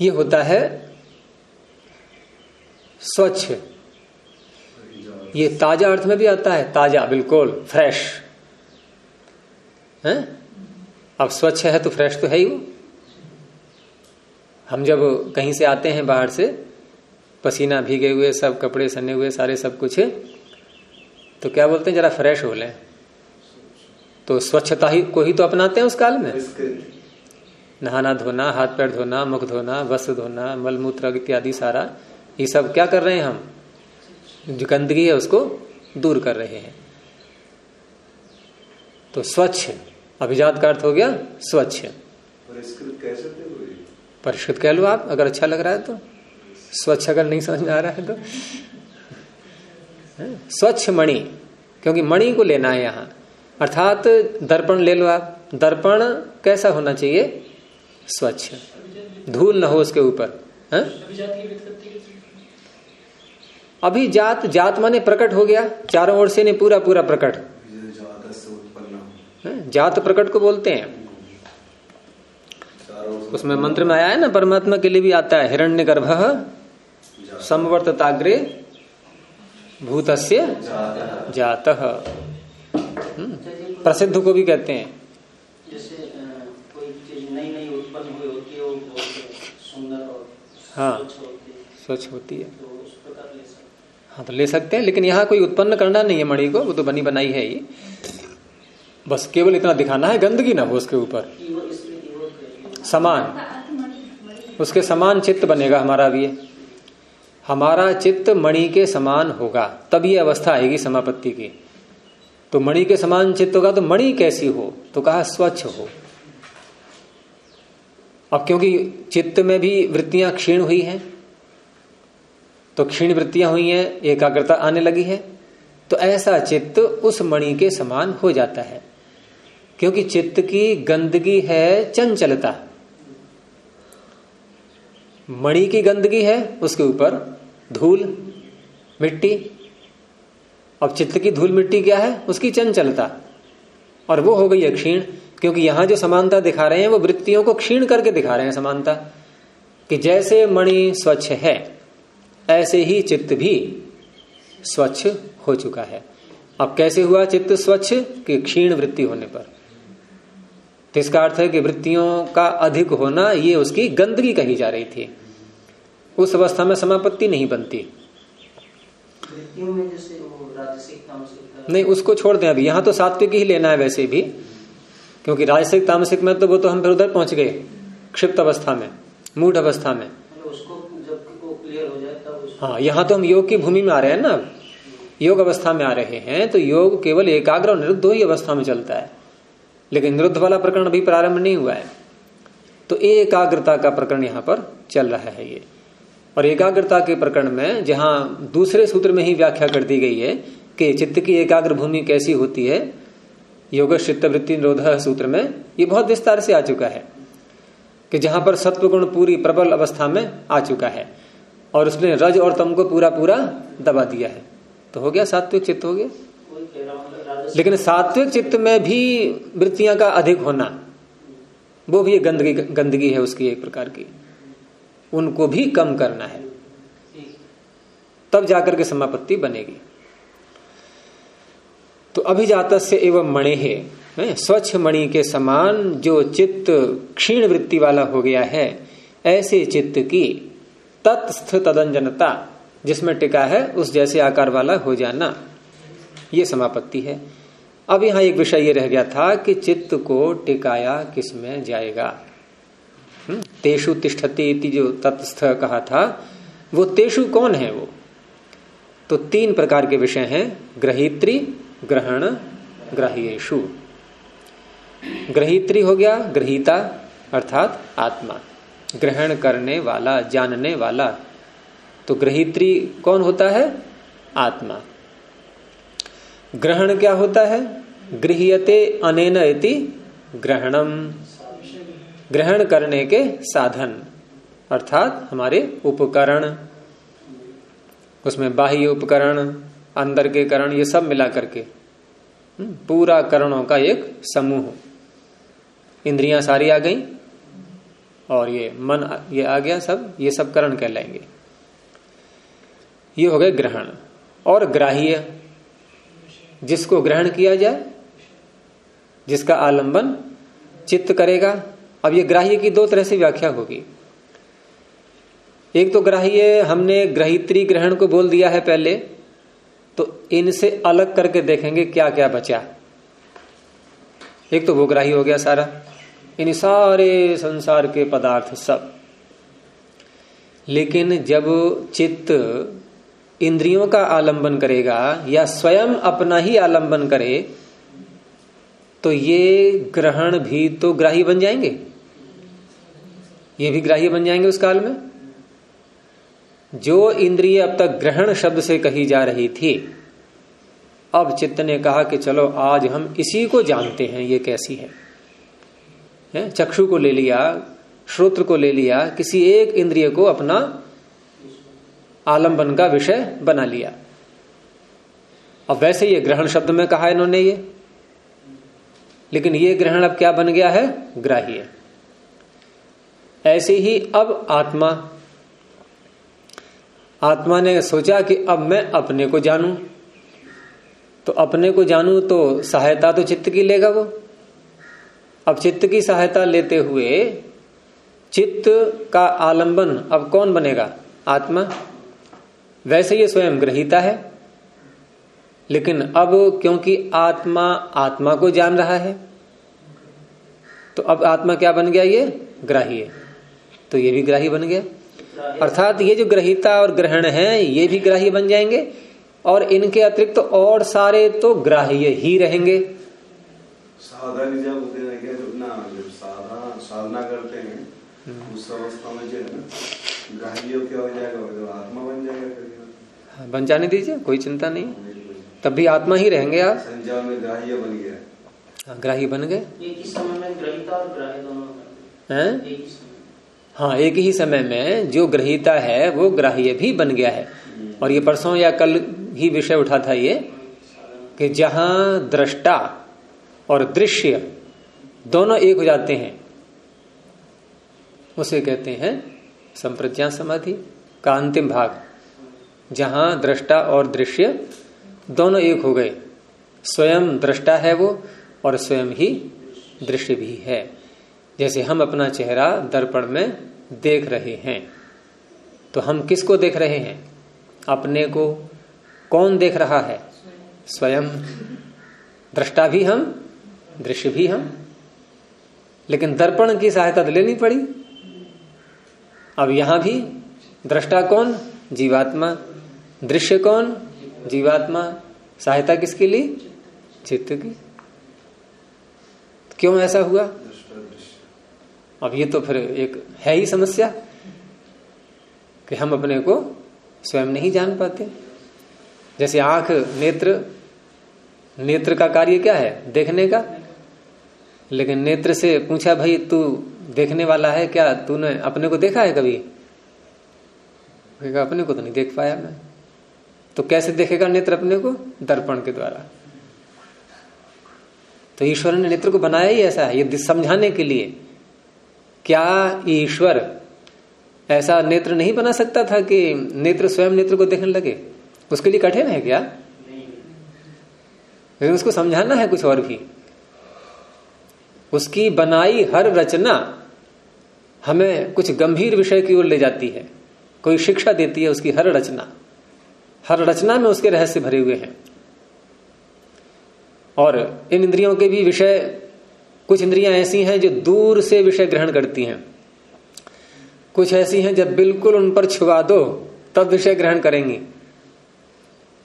ये होता है स्वच्छ। ये ताज़ा अर्थ में भी आता है। ताज़ा, बिल्कुल, फ्रेश। है? अब स्वच्छ है तो फ्रेश तो है ही वो। हम जब कहीं से आते हैं बाहर से, पसीना भीगे हुए, सब कपड़े सने हुए, सारे सब कुछ तो क्या बोलते हैं जरा फ्रेश हो ले। तो स्वच्छता ही को ही तो अपनाते हैं उस काल में? नहाना धोना हाथ पैर धोना मुख धोना वस्त्र धोना मलमूत्र इत्यादि सारा ये सब क्या कर रहे हैं हम? जो गंदगी है उसको दूर कर रहे हैं। तो स्वच्छ अभिजात का अर्थ हो गया स्वच्छ। परिष्कृत कह लो आप अगर अच्छा लग रहा है तो। स्वच्छ अगर नहीं समझ में आ रहा है तो। स्वच्छ मणि, क्योंकि मणि को लेना है यहाँ। अर्थात दर्पण ले लो आप। दर्पण कैसा होना चाहिए? स्वच्छ। धूल न हो उसके ऊपर। अभी जात जात माने प्रकट हो गया। चारों ओर से नहीं, पूरा पूरा प्रकट। जात प्रकट को बोलते हैं। उसमें मंत्र में आया है ना, परमात्मा के लिए भी आता है। हिरण्य गर्भ समवर्तताग्रे भूतस्य जात। हम्म, प्रसिद्ध को भी कहते हैं। जैसे कोई नई नई उत्पन्न हुई होती है वो सुंदर हाँ। स्वच्छ होती है। तो हाँ। तो ले सकते हैं लेकिन यहाँ कोई उत्पन्न करना नहीं है मणि को वो तो बनी बनाई है ये बस केवल इतना दिखाना है गंदगी ना हो उसके ऊपर। समान। उसके समान चित्त बनेगा हमारा भी हमारा चित्त मणि के समान होगा, तब ये अवस्था आएगी समापत्ति की। तो मणि के समान चित्त होगा तो मणि कैसी हो? तो कहा स्वच्छ हो। अब क्योंकि चित्त में भी वृत्तियाँ क्षीण हुई हैं तो क्षीण वृत्तियाँ हुई हैं, एकाग्रता आने लगी है तो ऐसा चित्त उस मणि के समान हो जाता है। क्योंकि चित्त की गंदगी है चंचलता। मणि की गंदगी है, उसके ऊपर धूल, मिट्टी। अब चित्त की धूल मिट्टी क्या है? उसकी चंचलता। और वो हो गई है क्षीण, क्योंकि यहाँ जो समानता दिखा रहे हैं, वो वृत्तियों को क्षीण करके दिखा रहे हैं समानता। कि जैसे मणि स्वच्छ है, ऐसे ही चित्त भी स्वच्छ हो चुका है। अब कैसे हुआ चित्त स्वच्छ? कि क्षीण वृत्ति होने पर। तो इसका अर्थ है कि वृत्तियों का अधिक होना ये उसकी गंदगी कही जा रही थी। उस अवस्था में समापत्ति नहीं बनती। नहीं उसको छोड़ दें अभी। यहाँ तो सात्विक ही लेना है वैसे भी क्योंकि राजसिक तामसिक में तो वो तो हम फिर उधर पहुँच गए क्षिप्त अवस्था में मूढ़ अवस्था में। मतलब उसको जब क्लियर हो उसको हाँ यहाँ तो हम योग की भूमि में आ रहे हैं ना। योग अवस्था में आ रहे हैं तो योग केवल एकाग्र और निरुद्ध ही अवस्था में चलता है। लेकिन निरुद्ध वाला प्रकरण अभी प्रारंभ नहीं हुआ है। तो एकाग्रता का प्रकरण यहाँ पर चल रहा है ये। और एकाग्रता के प्रकरण में जहाँ दूसरे सूत्र में ही व्याख्या कर दी गई है कि चित्त की एकाग्र भूमि कैसी होती है योग चित्त वृत्ति निरोध सूत्र में ये बहुत विस्तार से आ चुका है कि जहाँ पर सत्व गुण पूरी प्रबल अवस्था में आ चुका है और उसने रज और तम को पूरा पूरा दबा दिया है। तो हो गया सात्विक चित्त हो गया कोई कह रहा मतलब राजसिक लेकिन सात्विक चित्त में भी वृत्तियाँ का अधिक होना, वो भी गंदगी गंदगी है उसकी एक प्रकार की। उनको भी कम करना है। तब जाकर के समापत्ति बनेगी। तो अभिजात से एवं मणि, है, स्वच्छ मणि के समान जो चित्त क्षीण वृत्ति वाला हो गया है, ऐसे चित्त की तत्स्थ तदंजनता जिसमें टिका है, उस जैसे आकार वाला हो जाना, ये समापत्ति है। अब यहाँ एक विषय ये रह गया था कि चित्त को टिकाया किसमें जाएगा? हम्म? तेषु तिष्ठति इति जो तत्स्थ कहा था, वो तेषु कौन है वो? तो तीन प्रकार के विषय हैं, ग्रहित्री, ग्रहण ग्राह्येशु ग्रहित्री हो गया, ग्रहीता, अर्थात आत्मा। ग्रहण करने वाला, जानने वाला। तो ग्रहित्री कौन होता है? आत्मा। ग्रहण क्या होता है? गृह्यते अनेन इति ग्रहणम। ग्रहण करने के साधन अर्थात हमारे उपकरण उसमें बाह्य उपकरण अंदर के करण ये सब मिला करके। हम्म, पूरा करणों का एक समूह। इंद्रियाँ सारी आ गई और ये मन ये आ गया सब ये सब करण कहलाएँगे। ये हो गए ग्रहण। और ग्राह्य जिसको ग्रहण किया जाए, जिसका आलंबन चित्त करेगा। अब ये ग्राह्य की दो तरह से व्याख्या होगी। एक तो ग्राह्य, हमने ग्रहित्री ग्रहण को बोल दिया है पहले तो इनसे अलग करके देखेंगे क्या क्या बचा। एक तो वो ग्राही हो गया सारा। इन सारे संसार के पदार्थ सब। लेकिन जब चित्त इंद्रियों का आलंबन करेगा या स्वयं अपना ही आलंबन करे तो ये ग्रहण भी तो ग्राही बन जाएँगे। ये भी ग्राही बन जाएँगे उस काल में। जो इंद्रिय अब तक ग्रहण शब्द से कही जा रही थी, अब चित्त ने कहा कि चलो आज हम इसी को जानते हैं, ये कैसी है? चक्षु को ले लिया, श्रोत्र को ले लिया, किसी एक इंद्रिय को अपना आलंबन का विषय बना लिया। अब वैसे ये ग्रहण शब्द में कहा इन्होंने ये। लेकिन ये ग्रहण अब क्या बन गया है? ग्राह्य। ऐसे ही अब आत्मा। आत्मा ने सोचा कि अब मैं अपने को जानूं। तो अपने को जानूं तो सहायता तो चित्त की लेगा वो। अब चित्त की सहायता लेते हुए चित्त का आलंबन अब कौन बनेगा? आत्मा। वैसे ये स्वयं ग्रहिता है। लेकिन अब क्योंकि आत्मा आत्मा को जान रहा है तो अब आत्मा क्या बन गया ये? ग्राही है। तो ये भी ग्राही बन गया। अर्थात ये जो ग्रहिता और ग्रहण है ये भी ग्राह्य बन जाएँगे। और इनके अतिरिक्त तो और सारे तो ग्राह्य ही रहेंगे। साधन जब होते हैं क्या जब ना जब साधा साधना करते हैं उस अवस्था में जो है ना ग्राह्य क्या हो जाएगा आत्मा बन जाएगा बन जाने दीजिए कोई चिंता नहीं। तब भी आत्मा ही रहेंगे आप। ग्राह्य बन गया। हाँ, ग्राही बन गए। एक ही समय में ग्रहिता और ग्राह्य दोनों हैं? एक ही समय। हाँ एक ही समय में जो ग्रहीता है वो ग्राह्य भी बन गया है। और ये परसों या कल ही विषय उठा था ये कि जहाँ दृष्टा और दृश्य दोनों एक हो जाते हैं उसे कहते हैं संप्रज्ञा समाधि का अंतिम भाग। जहाँ दृष्टा और दृश्य दोनों एक हो गए। स्वयं दृष्टा है वो और स्वयं ही दृश्य भी है। जैसे हम अपना चेहरा दर्पण में देख रहे हैं तो हम किसको देख रहे हैं? अपने को कौन देख रहा है? स्वयं। दृष्टा भी हम, दृश्य भी हम। लेकिन दर्पण की सहायता तो लेनी पड़ी। अब यहाँ भी दृष्टा कौन? जीवात्मा। दृश्य कौन? जीवात्मा। सहायता किसके लिए? चित्त की। क्यों ऐसा हुआ? अब ये तो फिर एक है ही समस्या कि हम अपने को स्वयं नहीं जान पाते। जैसे आँख, नेत्र नेत्र का कार्य क्या है? देखने का। लेकिन नेत्र से पूछा, भाई, तू देखने वाला है क्या? तूने अपने को देखा है कभी? अपने को तो नहीं देख पाया मैं। तो कैसे देखेगा नेत्र अपने को? दर्पण के द्वारा। तो ईश्वर ने नेत्र को बनाया ही ऐसा है ये समझाने के लिए। क्या ईश्वर ऐसा नेत्र नहीं बना सकता था कि नेत्र स्वयं नेत्र को देखने लगे? उसके लिए कठिन है क्या? लेकिन उसको समझाना है कुछ और भी। उसकी बनाई हर रचना हमें कुछ गंभीर विषय की ओर ले जाती है। कोई शिक्षा देती है उसकी हर रचना। हर रचना में उसके रहस्य भरे हुए हैं। और इन इंद्रियों के भी विषय, कुछ इंद्रियाँ ऐसी हैं जो दूर से विषय ग्रहण करती हैं। कुछ ऐसी हैं जब बिल्कुल उन पर छुआ दो, तब विषय ग्रहण करेंगी।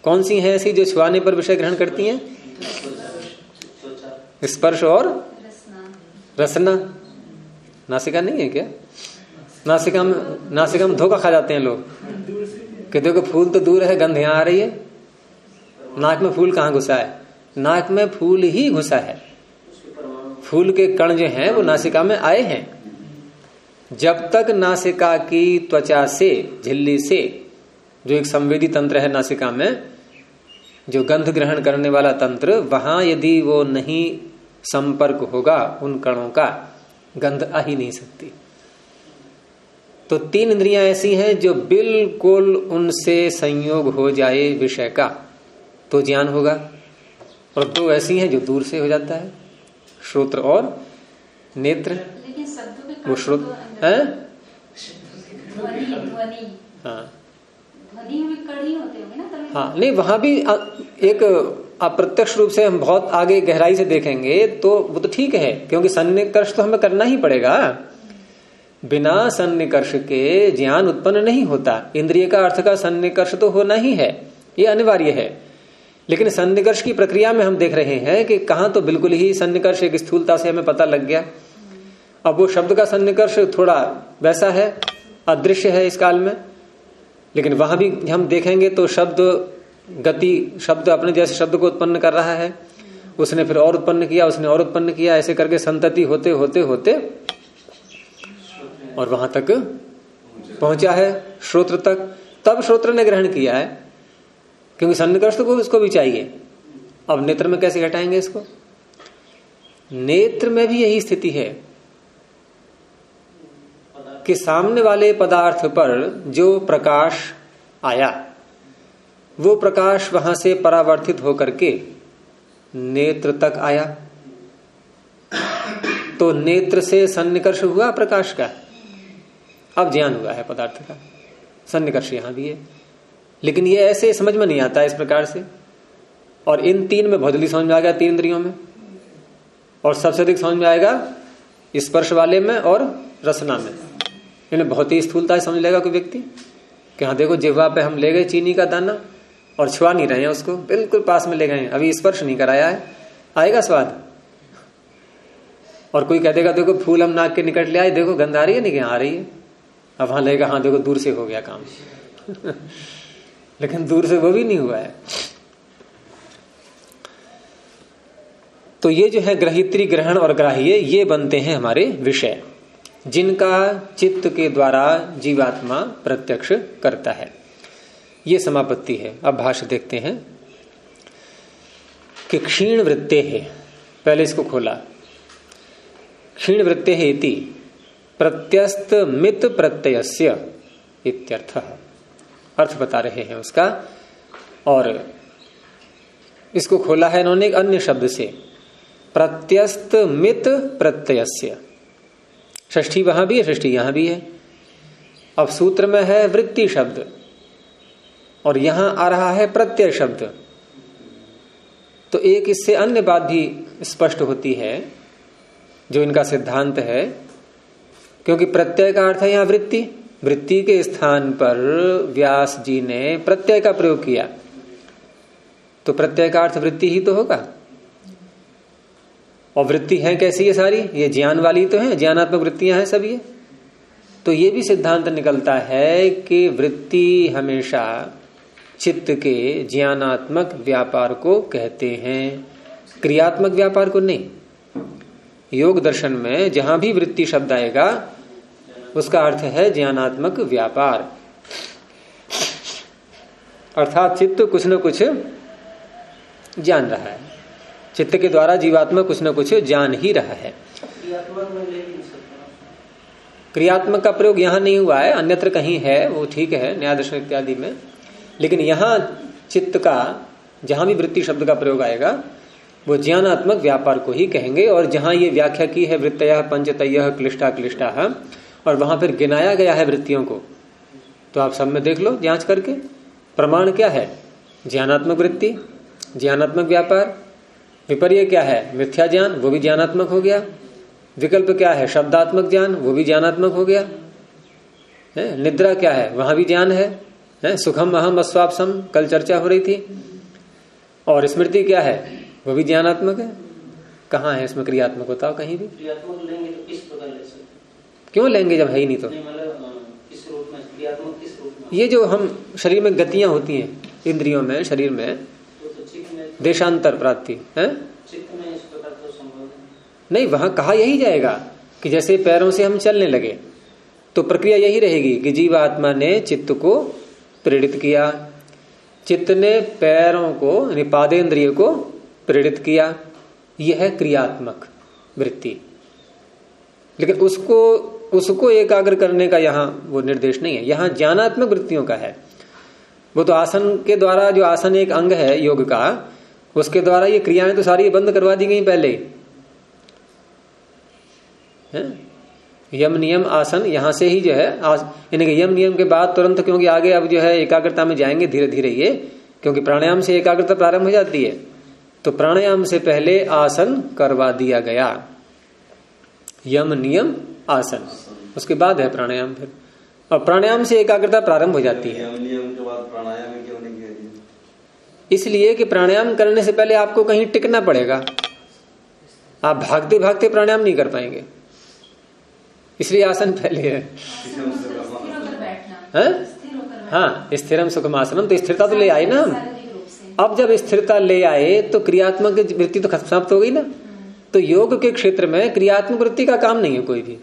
कौन सी हैं ऐसी जो छुआने पर विषय ग्रहण करती हैं? स्पर्श और रसना। नासिका नहीं है क्या? नासिका में नासिका में धोखा खा जाते हैं लोग। कि देखो फूल तो दूर है, गंध यहाँ आ रही है। नाक में फूल कहाँ घुसा है? नाक में फूल ही घुसा है। फूल के कण जो हैं, वो नासिका में आए हैं। जब तक नासिका की त्वचा से, झिल्ली से, जो एक संवेदी तंत्र है नासिका में, जो गंध ग्रहण करने वाला तंत्र, वहाँ यदि वो नहीं संपर्क होगा, उन कणों का गंध आ ही नहीं सकती। तो तीन इंद्रियाँ ऐसी हैं जो बिल्कुल उनसे संयोग हो जाए विषय का। तो ज्ञान होगा और दो ऐसी हैं जो दूर से हो जाता है श्रोत्र और नेत्र। वो श्रोत तो है? हाँ। हाँ नहीं वहाँ भी एक अप्रत्यक्ष रूप से हम बहुत आगे गहराई से देखेंगे तो वो तो ठीक है क्योंकि सन्निकर्ष तो हमें करना ही पड़ेगा। बिना सन्निकर्ष के ज्ञान उत्पन्न नहीं होता। इंद्रिय का अर्थ का सन्निकर्ष तो होना ही है। ये अनिवार्य है। लेकिन सन्निकर्ष की प्रक्रिया में हम देख रहे हैं कि कहा तो बिल्कुल ही सन्निकर्ष एक स्थूलता से हमें पता लग गया। अब वो शब्द का सन्निकर्ष थोड़ा वैसा है, अदृश्य है इस काल में। लेकिन वहाँ भी हम देखेंगे तो शब्द गति, शब्द अपने जैसे शब्द को उत्पन्न कर रहा है। उसने फिर और उत्पन्न किया, उसने और उत्पन्न किया, ऐसे करके संतति होते होते होते और वहाँ तक पहुँचा है, श्रोत्र तक। तब श्रोत्र ने ग्रहण किया है, क्योंकि सन्निकर्ष तो उसको भी चाहिए। अब नेत्र में कैसे घटाएँगे इसको? नेत्र में भी यही स्थिति है कि सामने वाले पदार्थ पर जो प्रकाश आया, वो प्रकाश वहाँ से परावर्तित होकर के नेत्र तक आया। तो नेत्र से सन्निकर्ष हुआ प्रकाश का। अब ज्ञान हुआ है पदार्थ का। सन्निकर्ष यहाँ भी है। लेकिन ये ऐसे समझ में नहीं आता इस प्रकार से। और इन तीन में बहुत जल्दी समझ में आ गया तीन इंद्रियों में। और सबसे अधिक समझ में आएगा स्पर्श वाले में और रसना में। इन्हें बहुत ही स्थूलता समझ लेगा कोई व्यक्ति कि हाँ देखो, जिह्वा पे हम ले गए चीनी का दाना और छुआ नहीं रहे हैं उसको। बिल्कुल पास में ले गए अभी स्पर्श नहीं कराया है। आएगा स्वाद। और कोई कह देगा, देखो, फूल हम नाक के निकट ले आए। देखो गंध आ रही है, नहीं आ रही है। अब वहाँ लेगा हाँ देखो, दूर से हो गया काम। लेकिन दूर से वो भी नहीं हुआ है। तो ये जो है ग्रहित्री ग्रहण और ग्राह्य, ये बनते हैं हमारे विषय, जिनका चित्त के द्वारा जीवात्मा प्रत्यक्ष करता है। ये समापत्ति है। अब भाष्य देखते हैं कि क्षीण वृत्ते है। पहले इसको खोला। क्षीण वृत्ते है इति। प्रत्यस्त मित प्रत्ययस्य इत्यर्थ अर्थ बता रहे हैं उसका। और इसको खोला है इन्होंने एक अन्य शब्द से। प्रत्यस्त मित प्रत्ययस्य। ष्ठी वहाँ भी है ष्ठी यहाँ भी है। अब सूत्र में है वृत्ति शब्द। और यहाँ आ रहा है प्रत्यय शब्द। तो एक इससे अन्य बात भी स्पष्ट होती है, जो इनका सिद्धांत है। क्योंकि प्रत्यय का अर्थ है यहाँ वृत्ति। वृत्ति के स्थान पर व्यास जी ने प्रत्यय का प्रयोग किया। तो प्रत्यय का अर्थ वृत्ति ही तो होगा। और वृत्ति है कैसी है सारी? ये ज्ञान वाली तो है, ज्ञानात्मक वृत्तियाँ हैं सभी है तो ये भी सिद्धांत निकलता है कि वृत्ति हमेशा चित्त के ज्ञानात्मक व्यापार को कहते हैं। क्रियात्मक व्यापार को नहीं। योग दर्शन में जहाँ भी वृत्ति शब्द आएगा, उसका अर्थ है ज्ञानात्मक व्यापार। अर्थात चित्त कुछ न कुछ जान रहा है। चित्त के द्वारा जीवात्मा कुछ न कुछ जान ही रहा है। क्रियात्मक का प्रयोग यहाँ नहीं हुआ है, अन्यत्र कहीं है, वो ठीक है न्याय दर्शन इत्यादि में। लेकिन यहाँ चित्त का, जहाँ भी वृत्ति शब्द का प्रयोग आएगा वो ज्ञानात्मक व्यापार को ही कहेंगे। और जहाँ ये व्याख्या की है वृत्तय पंचतय क्लिष्टा क्लिष्टा और वहाँ फिर गिनाया गया है वृत्तियों को। तो आप सब में देख लो जाँच करके। प्रमाण क्या है? ज्ञानात्मक वृत्ति ज्ञानात्मक व्यापार। विपर्य क्या है? मिथ्या ज्ञान वो भी ज्ञानात्मक हो गया। विकल्प क्या है? शब्दात्मक ज्ञान वो भी ज्ञानात्मक हो गया। है? निद्रा क्या है? वहाँ भी ज्ञान है, है? सुखम अहम अस्वापसम कल चर्चा हो रही थी। और स्मृति क्या है? वो भी ज्ञानात्मक है? कहाँ है इसमें क्रियात्मक होता कहीं भी? तो क्यों लेंगे जब है ही नहीं तो? मतलब, ये जो हम शरीर में गतियाँ होती हैं इंद्रियों में शरीर में देशांतर प्राप्ति है? नहीं वहाँ कहा यही जाएगा कि जैसे पैरों से हम चलने लगे तो प्रक्रिया यही रहेगी कि जीव आत्मा ने चित्त को प्रेरित किया। चित्त ने पैरों को निपादेन्द्रिय को प्रेरित किया, यह है क्रियात्मक वृत्ति। लेकिन उसको उसको एकाग्र करने का यहाँ वो निर्देश नहीं है। यहाँ ज्ञानात्मक वृत्तियों का है। वो तो आसन के द्वारा, जो आसन एक अंग है योग का, उसके द्वारा ये क्रियाएँ तो सारी बंद करवा दी गई पहले। है? यम नियम आसन यहाँ से ही जो है यानी कि यम नियम के बाद तुरंत क्योंकि आगे अब जो है एकाग्रता में जाएँगे धीरे धीरे ये, क्योंकि प्राणायाम से एकाग्रता प्रारंभ हो जाती है। तो प्राणायाम से पहले आसन करवा दिया गया। यम नियम आसन। उसके बाद है प्राणायाम फिर। और प्राणायाम से एकाग्रता प्रारंभ हो जाती है। इसलिए कि प्राणायाम करने से पहले आपको कहीं टिकना पड़ेगा। आप भागते भागते प्राणायाम नहीं कर पाएँगे। इसलिए आसन पहले है? हाँ स्थिरम सुखम आसनम। तो स्थिरता तो ले आए ना हम। अब जब स्थिरता ले आए तो क्रियात्मक वृत्ति तो समाप्त हो गई ना। तो योग के क्षेत्र में क्रियात्मक वृत्ति का काम नहीं है कोई भी।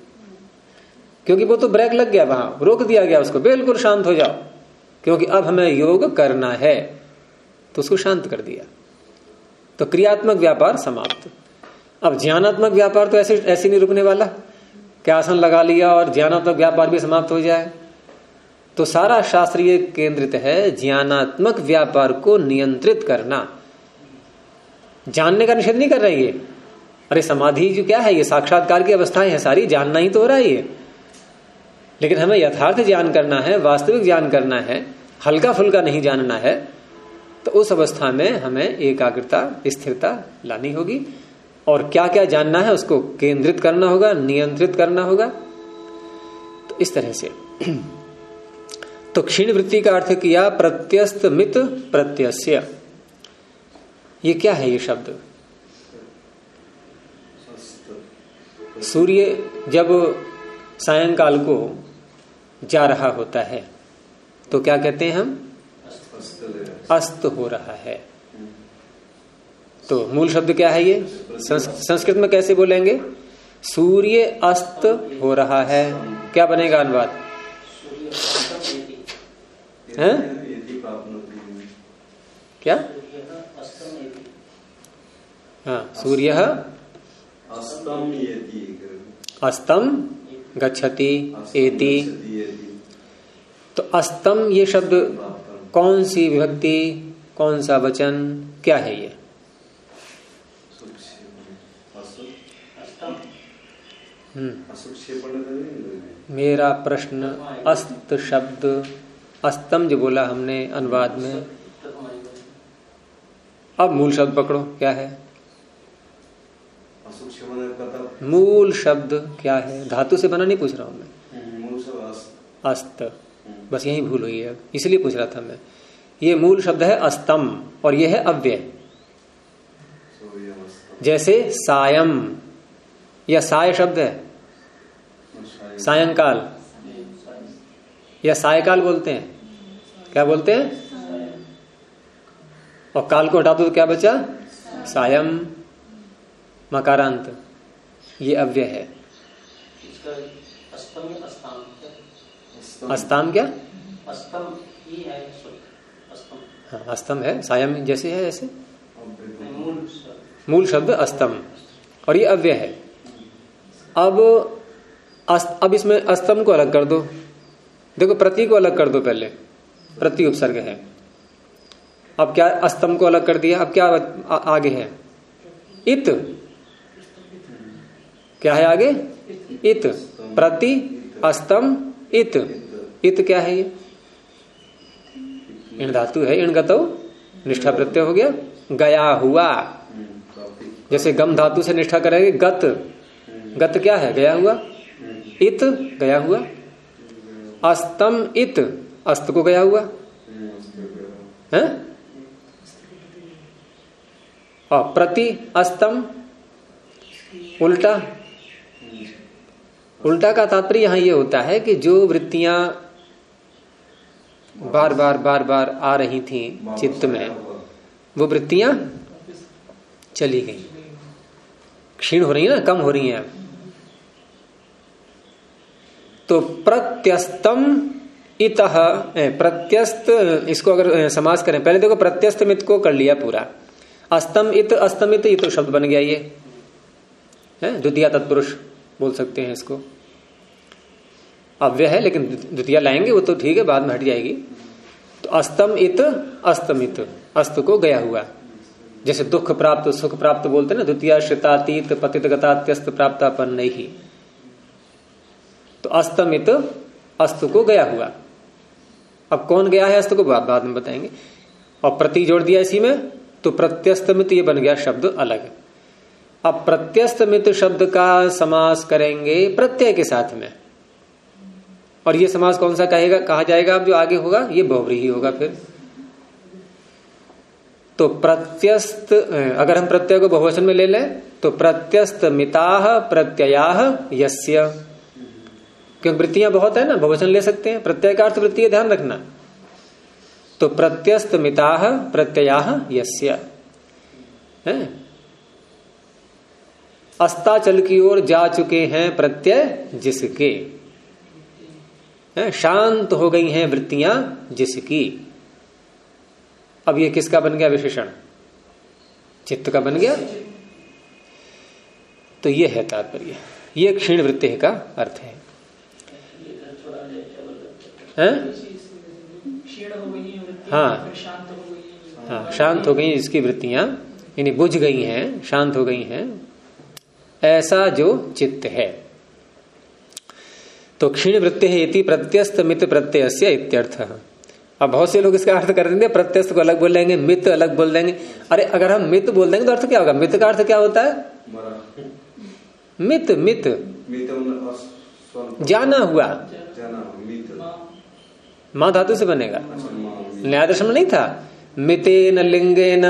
क्योंकि वो तो ब्रेक लग गया वहाँ, रोक दिया गया उसको, बिल्कुल शांत हो जाओ। क्योंकि अब हमें योग करना है तो उसको शांत कर दिया। तो क्रियात्मक व्यापार समाप्त। अब ज्ञानात्मक व्यापार तो ऐसे ऐसे नहीं रुकने वाला। क्या आसन लगा लिया और ज्ञानात्मक व्यापार भी समाप्त हो जाए। तो सारा शास्त्रीय केंद्रित है ज्ञानात्मक व्यापार को नियंत्रित करना। जानने का निषेध नहीं कर रही है अरे समाधि जो क्या है? ये साक्षात्कार की अवस्थाएँ है सारी, जानना ही तो हो रहा है ये। लेकिन हमें यथार्थ ज्ञान करना है, वास्तविक ज्ञान करना है हल्का फुल्का नहीं जानना है तो उस अवस्था में हमें एकाग्रता, स्थिरता लानी होगी। और क्या क्या जानना है उसको केंद्रित करना होगा, नियंत्रित करना होगा। तो इस तरह से। तो क्षीण वृत्ति का अर्थ किया प्रत्यस्त मित प्रत्यस्य। ये क्या है ये शब्द? सूर्य जब सायंकाल को जा रहा होता है तो क्या कहते हैं हम? अस्त हो रहा है। तो मूल शब्द क्या है ये? संस्कृत में कैसे बोलेंगे? सूर्य अस्त हो रहा है। क्या बनेगा अनुवाद? है? क्या? हाँ सूर्य? अस्तम गच्छति एति। तो अस्तम ये शब्द कौन सी विभक्ति, कौन सा वचन, क्या है ये? हम्म। मेरा प्रश्न अस्त शब्द अस्तम जो बोला हमने अनुवाद में। अब मूल शब्द पकड़ो, क्या है? मूल शब्द क्या है? धातु से बना नहीं पूछ रहा हूँ मैं। अस्त। बस यही भूल हुई है। इसलिए पूछ रहा था मैं। ये मूल शब्द है अस्तम, और यह है अव्यय। जैसे सायम या साय शब्द है। सायंकाल। या सायकाल बोलते हैं। क्या बोलते हैं? और काल को हटा दो तो क्या बचा? सायम मकारांत। ये अव्यय है। अस्तम क्या? अस्तम हाँ अस्तम है सायम जैसे है ऐसे? मूल शब्द। अस्तम और ये अव्यय है। अब अस्त, अब इसमें अस्तम को अलग कर दो। देखो प्रति को अलग कर दो पहले। प्रति उपसर्ग है। अब क्या अस्तम को अलग कर दिया? अब क्या आ, आगे है? इत। क्या है आगे? इत। प्रति अस्तम इत। इत क्या है ये? इन धातु है इन गतो। निष्ठा प्रत्यय हो गया। गया हुआ। जैसे गम धातु से निष्ठा करेंगे गत। गत क्या है? गया हुआ। इत। गया हुआ। अस्तम इत। अस्त को गया हुआ? है? और प्रति अस्तम? उल्टा? उल्टा का तात्पर्य यहाँ ये होता है कि जो वृत्तियाँ बार बार बार बार आ रही थी चित्त में, वो वृत्तियाँ चली गई। क्षीण हो रही है ना? कम हो रही हैं। तो प्रत्यस्तम इत प्रत्यस्त, इसको अगर समास करें, पहले देखो प्रत्यस्त मित को कर लिया पूरा। अस्तम इत, अस्तमित, ये तो शब्द बन गया ये। है? द्वितीय तत्पुरुष बोल सकते हैं इसको। अव्य है, लेकिन द्वितीय लाएँगे, वो तो ठीक है, बाद में हट जाएगी। तो अस्तम इत, अस्तमित, अस्त को गया हुआ। जैसे दुख प्राप्त, सुख प्राप्त बोलते ना, द्वितीय श्रितातीत पतित गतात्यस्त प्राप्तापन नहीं। तो अस्तमित, अस्त को गया हुआ। अब कौन गया है अस्त को बाद बाद में बताएँगे। और प्रति जोड़ दिया इसी में तो प्रत्यस्तमित ये बन गया शब्द अलग। अब प्रत्यस्तमित शब्द का समास करेंगे प्रत्यय के साथ में। और ये समास कौन सा कहेगा, कहा जाएगा, अब जो आगे होगा, ये बहुवरी ही होगा फिर। तो प्रत्यस्त, अगर हम प्रत्यय को बहुवचन में ले लें तो प्रत्यस्त मिताह प्रत्यया यस्य। क्योंकि वृत्तियाँ बहुत है ना? बहुवचन ले सकते हैं। प्रत्यय का अर्थ वृत्ति ध्यान रखना। तो प्रत्यस्त मिताह प्रत्यया यस्य। है? अस्ताचल की ओर जा चुके हैं प्रत्यय जिसके। शांत हो गई हैं वृत्तियाँ जिसकी। अब ये किसका बन गया विशेषण? चित्त का बन गया? तो ये है तात्पर्य। ये क्षीण वृत्ति का अर्थ है। हैं? हाँ। हाँ शांत हो गई इसकी वृत्तियाँ। यानी बुझ गई हैं शांत हो गई हैं। ऐसा जो चित्त है। तो क्षीण वृत्ति है इति प्रत्यस्त मित प्रत्यय इत्यर्थ। अब बहुत से लोग इसका अर्थ कर देंगे प्रत्यस्त को अलग बोल देंगे मित अलग बोल देंगे। अरे अगर हम मित बोल देंगे तो अर्थ क्या होगा? मित का अर्थ क्या होता है? मित मित। जाना हुआ। माँ धातु से बनेगा। न्याय दर्शन में नहीं था? मिते न लिंगे न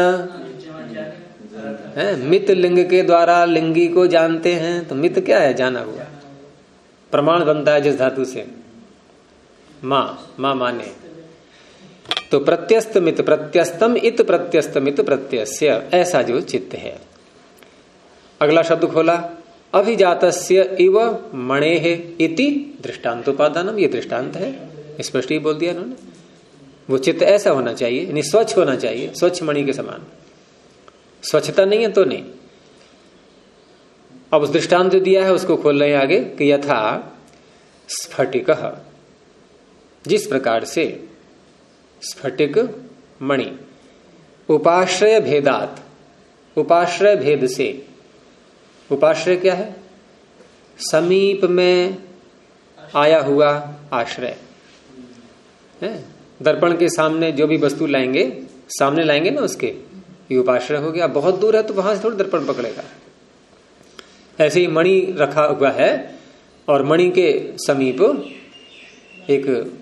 मित लिंग के द्वारा लिंगी को जानते हैं तो मित क्या है? जाना हुआ। प्रमाण बनता है जिस धातु से। माँ माँ माने। तो प्रत्यस्त मित, प्रत्यस्तम इत प्रत्यस्त मित प्रत्यस्य, ऐसा जो चित्त है। अगला शब्द खोला। अभिजात इव मणे इति दृष्टान्तोपादानम, ये दृष्टांत है। स्पष्ट ही बोल दिया उन्होंने वो चित्त ऐसा होना चाहिए, यानी स्वच्छ होना चाहिए, स्वच्छ मणि के समान। स्वच्छता नहीं है तो नहीं। अब उस दृष्टांत जो दिया है, उसको खोल रहे आगे, कि यथा स्फटिक। जिस प्रकार से स्फटिक मणि उपाश्रय भेदात, उपाश्रय भेद से, उपाश्रय क्या है? समीप में आया हुआ आश्रय। है? दर्पण के सामने जो भी वस्तु लाएँगे, सामने लाएँगे ना उसके? ये उपाश्रय हो गया। बहुत दूर है तो वहाँ से थोड़ा दर्पण पकड़ेगा। ऐसे ही मणि रखा हुआ है और मणि के समीप एक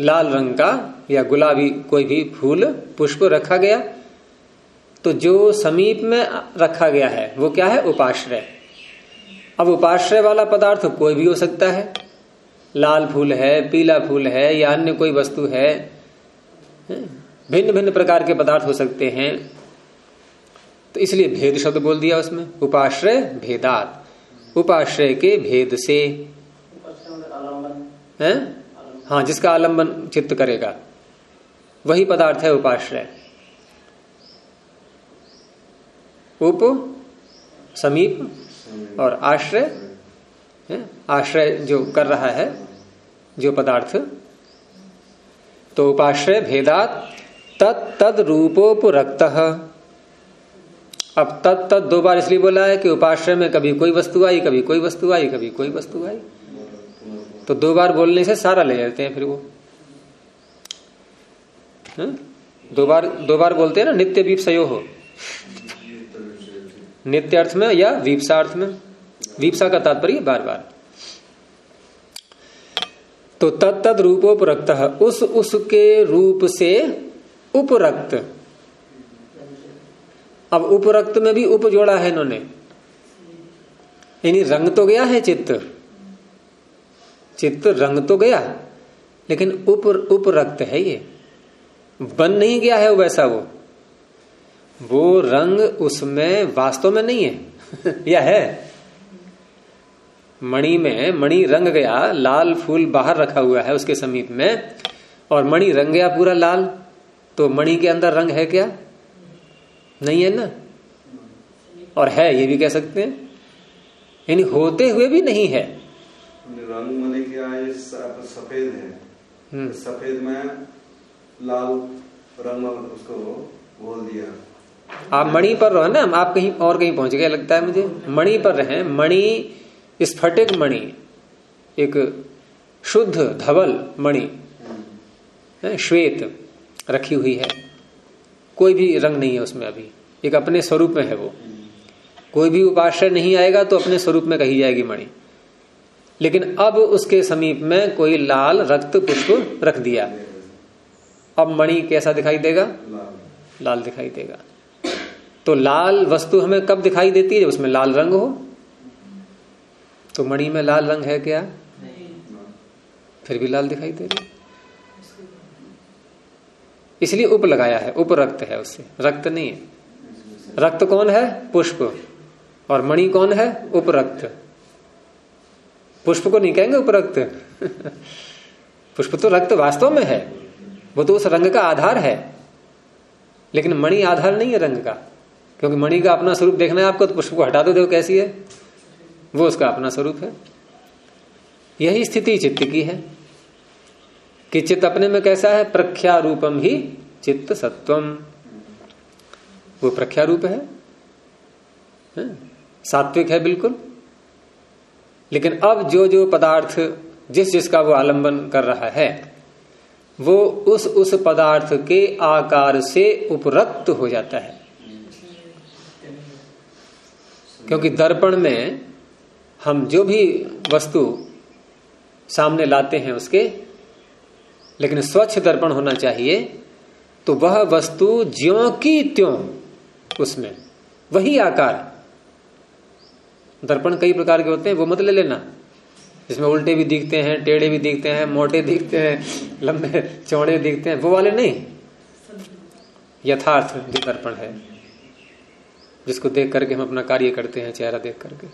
लाल रंग का या गुलाबी कोई भी फूल, पुष्प रखा गया। तो जो समीप में रखा गया है, वो क्या है? उपाश्रय। अब उपाश्रय वाला पदार्थ कोई भी हो सकता है। लाल फूल है, पीला फूल है या अन्य कोई वस्तु है भिन्न भिन्न प्रकार के पदार्थ हो सकते हैं। तो इसलिए भेद शब्द बोल दिया उसमें। उपाश्रय, भेदात। उपाश्रय के भेद से। है? हाँ जिसका आलंबन चित्त करेगा। वही पदार्थ है उपाश्रय। उप, समीप और आश्रय। आश्रय जो कर रहा है जो पदार्थ। तो उपाश्रय भेदात तत् तद रूपोपरक्त अब तत् तत् दो बार इसलिए बोला है कि उपाश्रय में कभी कोई वस्तु आई, कभी कोई वस्तु आई, कभी कोई वस्तु आई। तो दो बार बोलने से सारा ले जाते हैं फिर वो। है? दो बार दो बार बोलते हैं ना, नित्य वीपसयो हो। नित्य अर्थ में या वीपसा अर्थ में? वीपसा का तात्पर्य बार बार। तो तत्त रूपोपरक्त उस उसके रूप से उपरक्त। अब उपरक्त में भी उप जोड़ा है इन्होंने। यानी रंग तो गया है चित्त। चित्त रंग तो गया, लेकिन उप, उपरक्त है ये। बन नहीं गया है वैसा वो। वो रंग उसमें वास्तव में नहीं है। या है? मणि में मणि रंग गया लाल फूल बाहर रखा हुआ है उसके समीप में और मणि रंग गया पूरा लाल तो मणि के अंदर रंग है क्या? नहीं है ना? और है ये भी कह सकते हैं। यानी होते हुए भी नहीं है। रंग मने क्या ये सफ़ेद है। सफ़ेद में लाल रंग उसको बोल दिया। आप मणि पर रहो ना आप कहीं और कहीं पहुँच गए लगता है मुझे। मणि पर रहे मणि स्फटिक मणि, एक शुद्ध धवल मणि श्वेत रखी हुई है। कोई भी रंग नहीं है उसमें अभी। एक अपने स्वरूप में है वो। कोई भी उपाश्रय नहीं आएगा तो अपने स्वरूप में कही जाएगी मणि। लेकिन अब उसके समीप में कोई लाल रक्त पुष्प रख दिया। अब मणि कैसा दिखाई देगा? लाल दिखाई देगा। तो लाल वस्तु हमें कब दिखाई देती है? जब उसमें लाल रंग हो। तो मणि में लाल रंग है क्या? फिर भी लाल दिखाई दे रही इसलिए उप लगाया है उप रक्त है उससे रक्त नहीं है। रक्त कौन है? पुष्प। और मणि कौन है? उपरक्त पुष्प को नहीं कहेंगे उपरक्त पुष्प तो रक्त वास्तव में है। वो तो उस रंग का आधार है। लेकिन मणि आधार नहीं है रंग का। क्योंकि मणि का अपना स्वरूप देखना है आपको तो पुष्प को हटा दो देखो कैसी है। वो उसका अपना स्वरूप है। यही स्थिति चित्त की है कि चित्त अपने में कैसा है? प्रख्या रूपम ही चित्त सत्वम। वो प्रख्या रूप है, है? सात्विक है बिल्कुल। लेकिन अब जो जो पदार्थ जिस जिसका वो आलंबन कर रहा है वो उस उस पदार्थ के आकार से उपरक्त हो जाता है। क्योंकि दर्पण में हम जो भी वस्तु सामने लाते हैं उसके, लेकिन स्वच्छ दर्पण होना चाहिए तो वह वस्तु ज्यो की त्यों उसमें, वही आकार। दर्पण कई प्रकार के होते हैं, वो मत ले लेना। इसमें उल्टे भी दिखते हैं, टेढ़े भी दिखते हैं, मोटे दिखते हैं, लंबे, चौड़े दिखते हैं, वो वाले नहीं। यथार्थ जो दर्पण है, जिसको देख करके हम अपना कार्य करते हैं, चेहरा देख करके।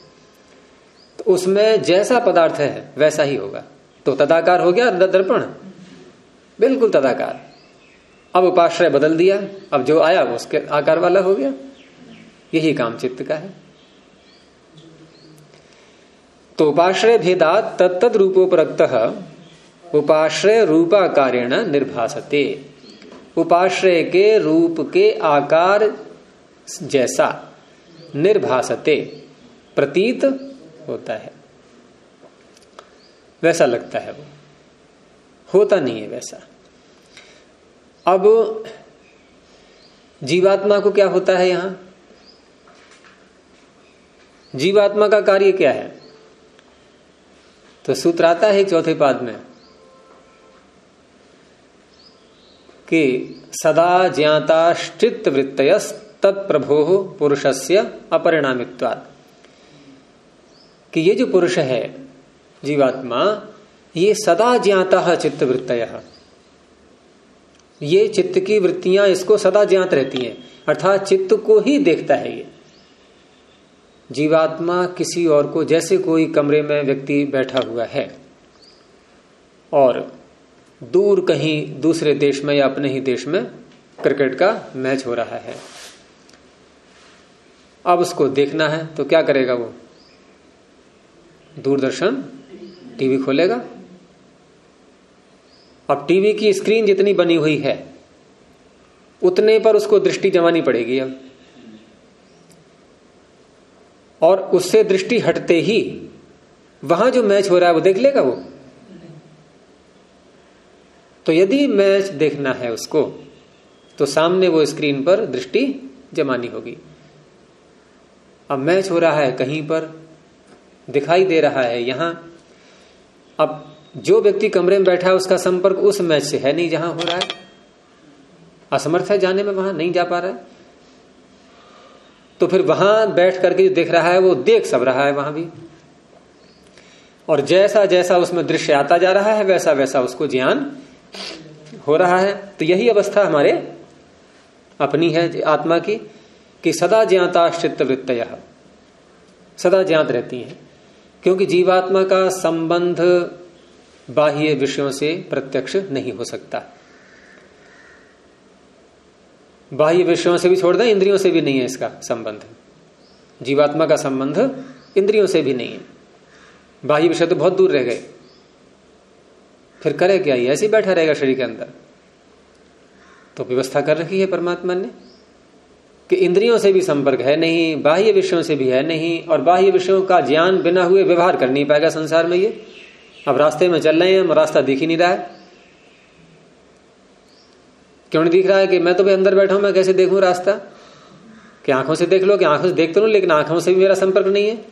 तो उसमें जैसा पदार्थ है, वैसा ही होगा। तो तदाकार हो गया दर्पण। बिल्कुल तदाकार। अब उपाश्रय बदल दिया। अब जो आया, वो उसके आकार वाला हो गया। यही काम चित्त का है। तो उपाश्रय भेदा तत्त रूपोपरक्त उपाश्रय रूपाकारेण निर्भासते। उपाश्रय के रूप के आकार जैसा निर्भासते। प्रतीत होता है। वैसा लगता है वो। होता नहीं है वैसा। अब जीवात्मा को क्या होता है यहाँ? जीवात्मा का कार्य क्या है? तो सूत्र आता है चौथे पाद में कि सदा ज्ञाताश्चित वृत्त तत्प्रभो पुरुषस्य अपरिणामित्वाद कि ये जो पुरुष है, जीवात्मा, ये सदा ज्ञाता चित्त वृत्त ये चित्त की वृत्तियाँ इसको सदा ज्ञात रहती हैं, अर्थात चित्त को ही देखता है ये। जीवात्मा किसी और को जैसे कोई कमरे में व्यक्ति बैठा हुआ है, और दूर कहीं दूसरे देश में या अपने ही देश में क्रिकेट का मैच हो रहा है। अब उसको देखना है तो क्या करेगा वो? दूरदर्शन टीवी खोलेगा। अब टीवी की स्क्रीन जितनी बनी हुई है, उतने पर उसको दृष्टि जमानी पड़ेगी अब। और उससे दृष्टि हटते ही, वहाँ जो मैच हो रहा है वो देख लेगा वो। तो यदि मैच देखना है उसको तो सामने वो स्क्रीन पर दृष्टि जमानी होगी। अब मैच हो रहा है कहीं पर दिखाई दे रहा है। यहाँ अब जो व्यक्ति कमरे में बैठा है, उसका संपर्क उस मैच से है नहीं, जहाँ हो रहा है। असमर्थ है, जाने में वहाँ नहीं जा पा रहा है। तो फिर वहाँ बैठ करके जो देख रहा है, वो देख सब रहा है वहाँ भी। और जैसा जैसा उसमें दृश्य आता जा रहा है, वैसा वैसा उसको ज्ञान हो रहा है। तो यही अवस्था हमारे अपनी है आत्मा की, कि सदा ज्ञाता चित्त वृत्त सदा ज्ञात रहती हैं। क्योंकि जीवात्मा का संबंध बाह्य विषयों से प्रत्यक्ष नहीं हो सकता। बाह्य विषयों से भी छोड़ दें, इंद्रियों से भी नहीं है इसका संबंध। जीवात्मा का संबंध इंद्रियों से भी नहीं है। बाह्य विषय तो बहुत दूर रह गए। फिर करे क्या ये? ऐसे बैठा रहेगा शरीर के अंदर। तो व्यवस्था कर रखी है परमात्मा ने। कि इंद्रियों से भी संपर्क है नहीं, बाह्य विषयों से भी है नहीं, और बाह्य विषयों का ज्ञान बिना हुए व्यवहार कर नहीं पाएगा संसार में ये। अब रास्ते में चल रहे हैं रास्ता दिख ही नहीं रहा है। क्यों नहीं दिख रहा है कि मैं तो भी अंदर बैठा हूँ, मैं कैसे देखूँ रास्ता? कि आँखों से देख लो, कि आँखों से देखते लो लेकिन आँखों से भी मेरा संपर्क नहीं है।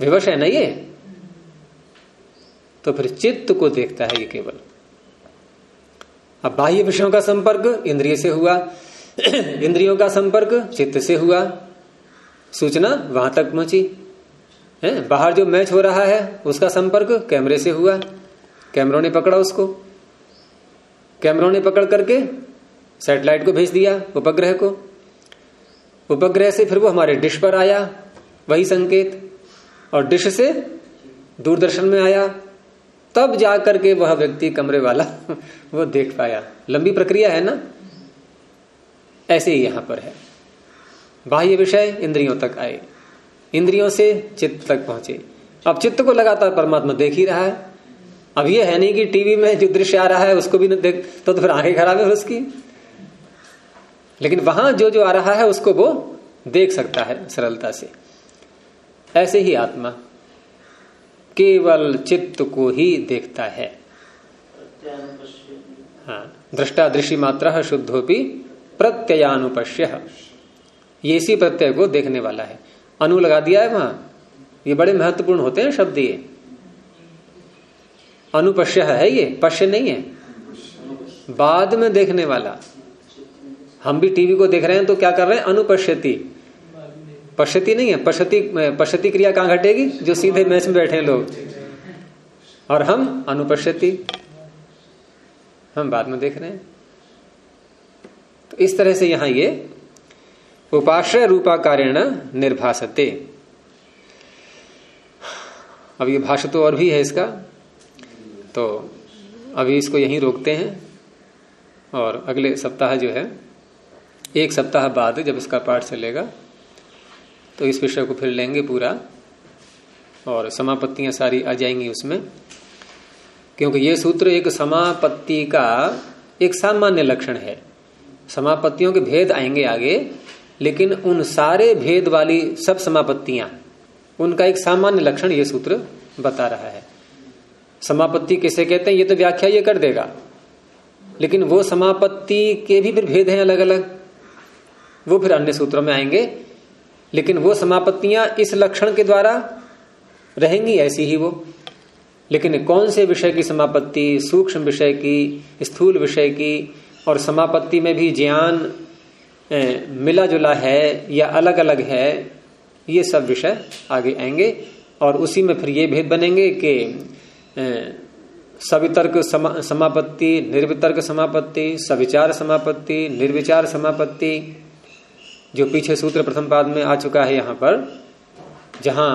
विवश है ना ये? तो फिर चित्त को देखता है ये केवल। अब बाह्य विषयों का संपर्क इंद्रिय से हुआ इंद्रियों का संपर्क चित्त से हुआ। सूचना वहाँ तक पहुँची। है? बाहर जो मैच हो रहा है, उसका संपर्क कैमरे से हुआ। कैमरों ने पकड़ा उसको। कैमरों ने पकड़ करके सैटेलाइट को भेज दिया उपग्रह को। उपग्रह से फिर वो हमारे डिश पर आया, वही संकेत। और डिश से दूरदर्शन में आया। तब जाकर के वह व्यक्ति कमरे वाला वो देख पाया। लंबी प्रक्रिया है ना? ऐसे ही यहाँ पर है। बाह्य विषय इंद्रियों तक आए। इंद्रियों से चित्त तक पहुँचे। अब चित्त को लगातार परमात्मा देख ही रहा है। अब ये है नहीं कि टीवी में जो दृश्य आ रहा है उसको भी देख तो, तो फिर आँखें खराब है उसकी। लेकिन वहाँ जो जो आ रहा है उसको वो देख सकता है सरलता से। ऐसे ही आत्मा केवल चित्त को ही देखता है। हाँ दृष्टा दृश्य मात्रा शुद्धोपी प्रत्ययानुपश्य। ये इसी प्रत्यय को देखने वाला है। अनु लगा दिया है वहाँ। ये बड़े महत्वपूर्ण होते हैं शब्द ये। अनुपश्य है ये, पश्य नहीं है। बाद में देखने वाला। हम भी टीवी को देख रहे हैं तो क्या कर रहे हैं? अनुपश्यति। पश्यति नहीं है। पश्यति पश्यति क्रिया कहाँ घटेगी? जो सीधे मैच में बैठे लोग। और हम अनुपश्यति। हम बाद में देख रहे हैं। इस तरह से यहाँ ये उपाश्रय रूपाकारेण निर्भासते। अब ये भाषा तो और भी है इसका। तो अभी इसको यहीं रोकते हैं और अगले सप्ताह जो है, एक सप्ताह बाद जब इसका पाठ चलेगा तो इस विषय को फिर लेंगे पूरा और समापत्तियाँ सारी आ जाएँगी उसमें। क्योंकि ये सूत्र एक समापत्ति का एक सामान्य लक्षण है। समापत्तियों के भेद आएँगे आगे, लेकिन उन सारे भेद वाली सब समापत्तियाँ, उनका एक सामान्य लक्षण ये सूत्र बता रहा है। समापत्ति किसे कहते हैं? ये तो व्याख्या ये कर देगा। लेकिन वो समापत्ति के भी फिर भेद हैं अलग अलग वो फिर अन्य सूत्रों में आएँगे। लेकिन वो समापत्तियाँ इस लक्षण के द्वारा रहेंगी, ऐसी ही वो। लेकिन कौन से विषय की समापत्ति, सूक्ष्म विषय की, स्थूल विषय की और समापत्ति में भी ज्ञान मिला जुला है या अलग अलग है ये सब विषय आगे आएँगे और उसी में फिर ये भेद बनेंगे कि सवितर्क समा, समापत्ति निर्वितर्क समापत्ति सविचार समापत्ति निर्विचार समापत्ति जो पीछे सूत्र प्रथम पाद में आ चुका है यहाँ पर जहाँ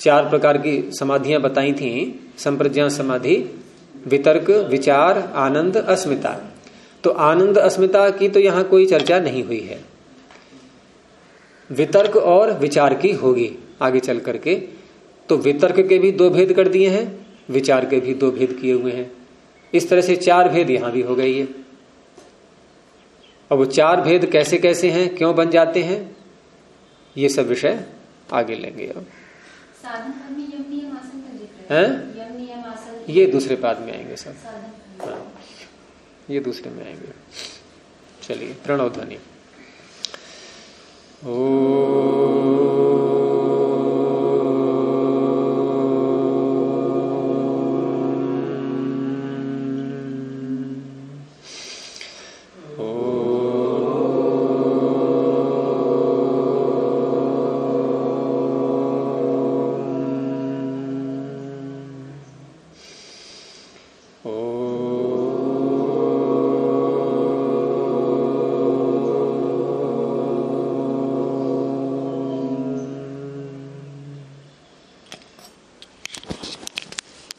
चार प्रकार की समाधियाँ बताई थी संप्रज्ञा समाधि वितर्क विचार आनंद अस्मिता। तो आनंद अस्मिता की तो यहाँ कोई चर्चा नहीं हुई है। वितर्क और विचार की होगी आगे चल करके। तो वितर्क के भी दो भेद कर दिए हैं विचार के भी दो भेद किए हुए हैं। इस तरह से चार भेद यहाँ भी हो गई है अब वो चार भेद कैसे कैसे हैं क्यों बन जाते हैं ये सब विषय आगे लेंगे अब। हैं। ये दूसरे पाद में आएँगे सब। हाँ। ये दूसरे में आएँगे। चलिए प्रणव ध्वनि। ओ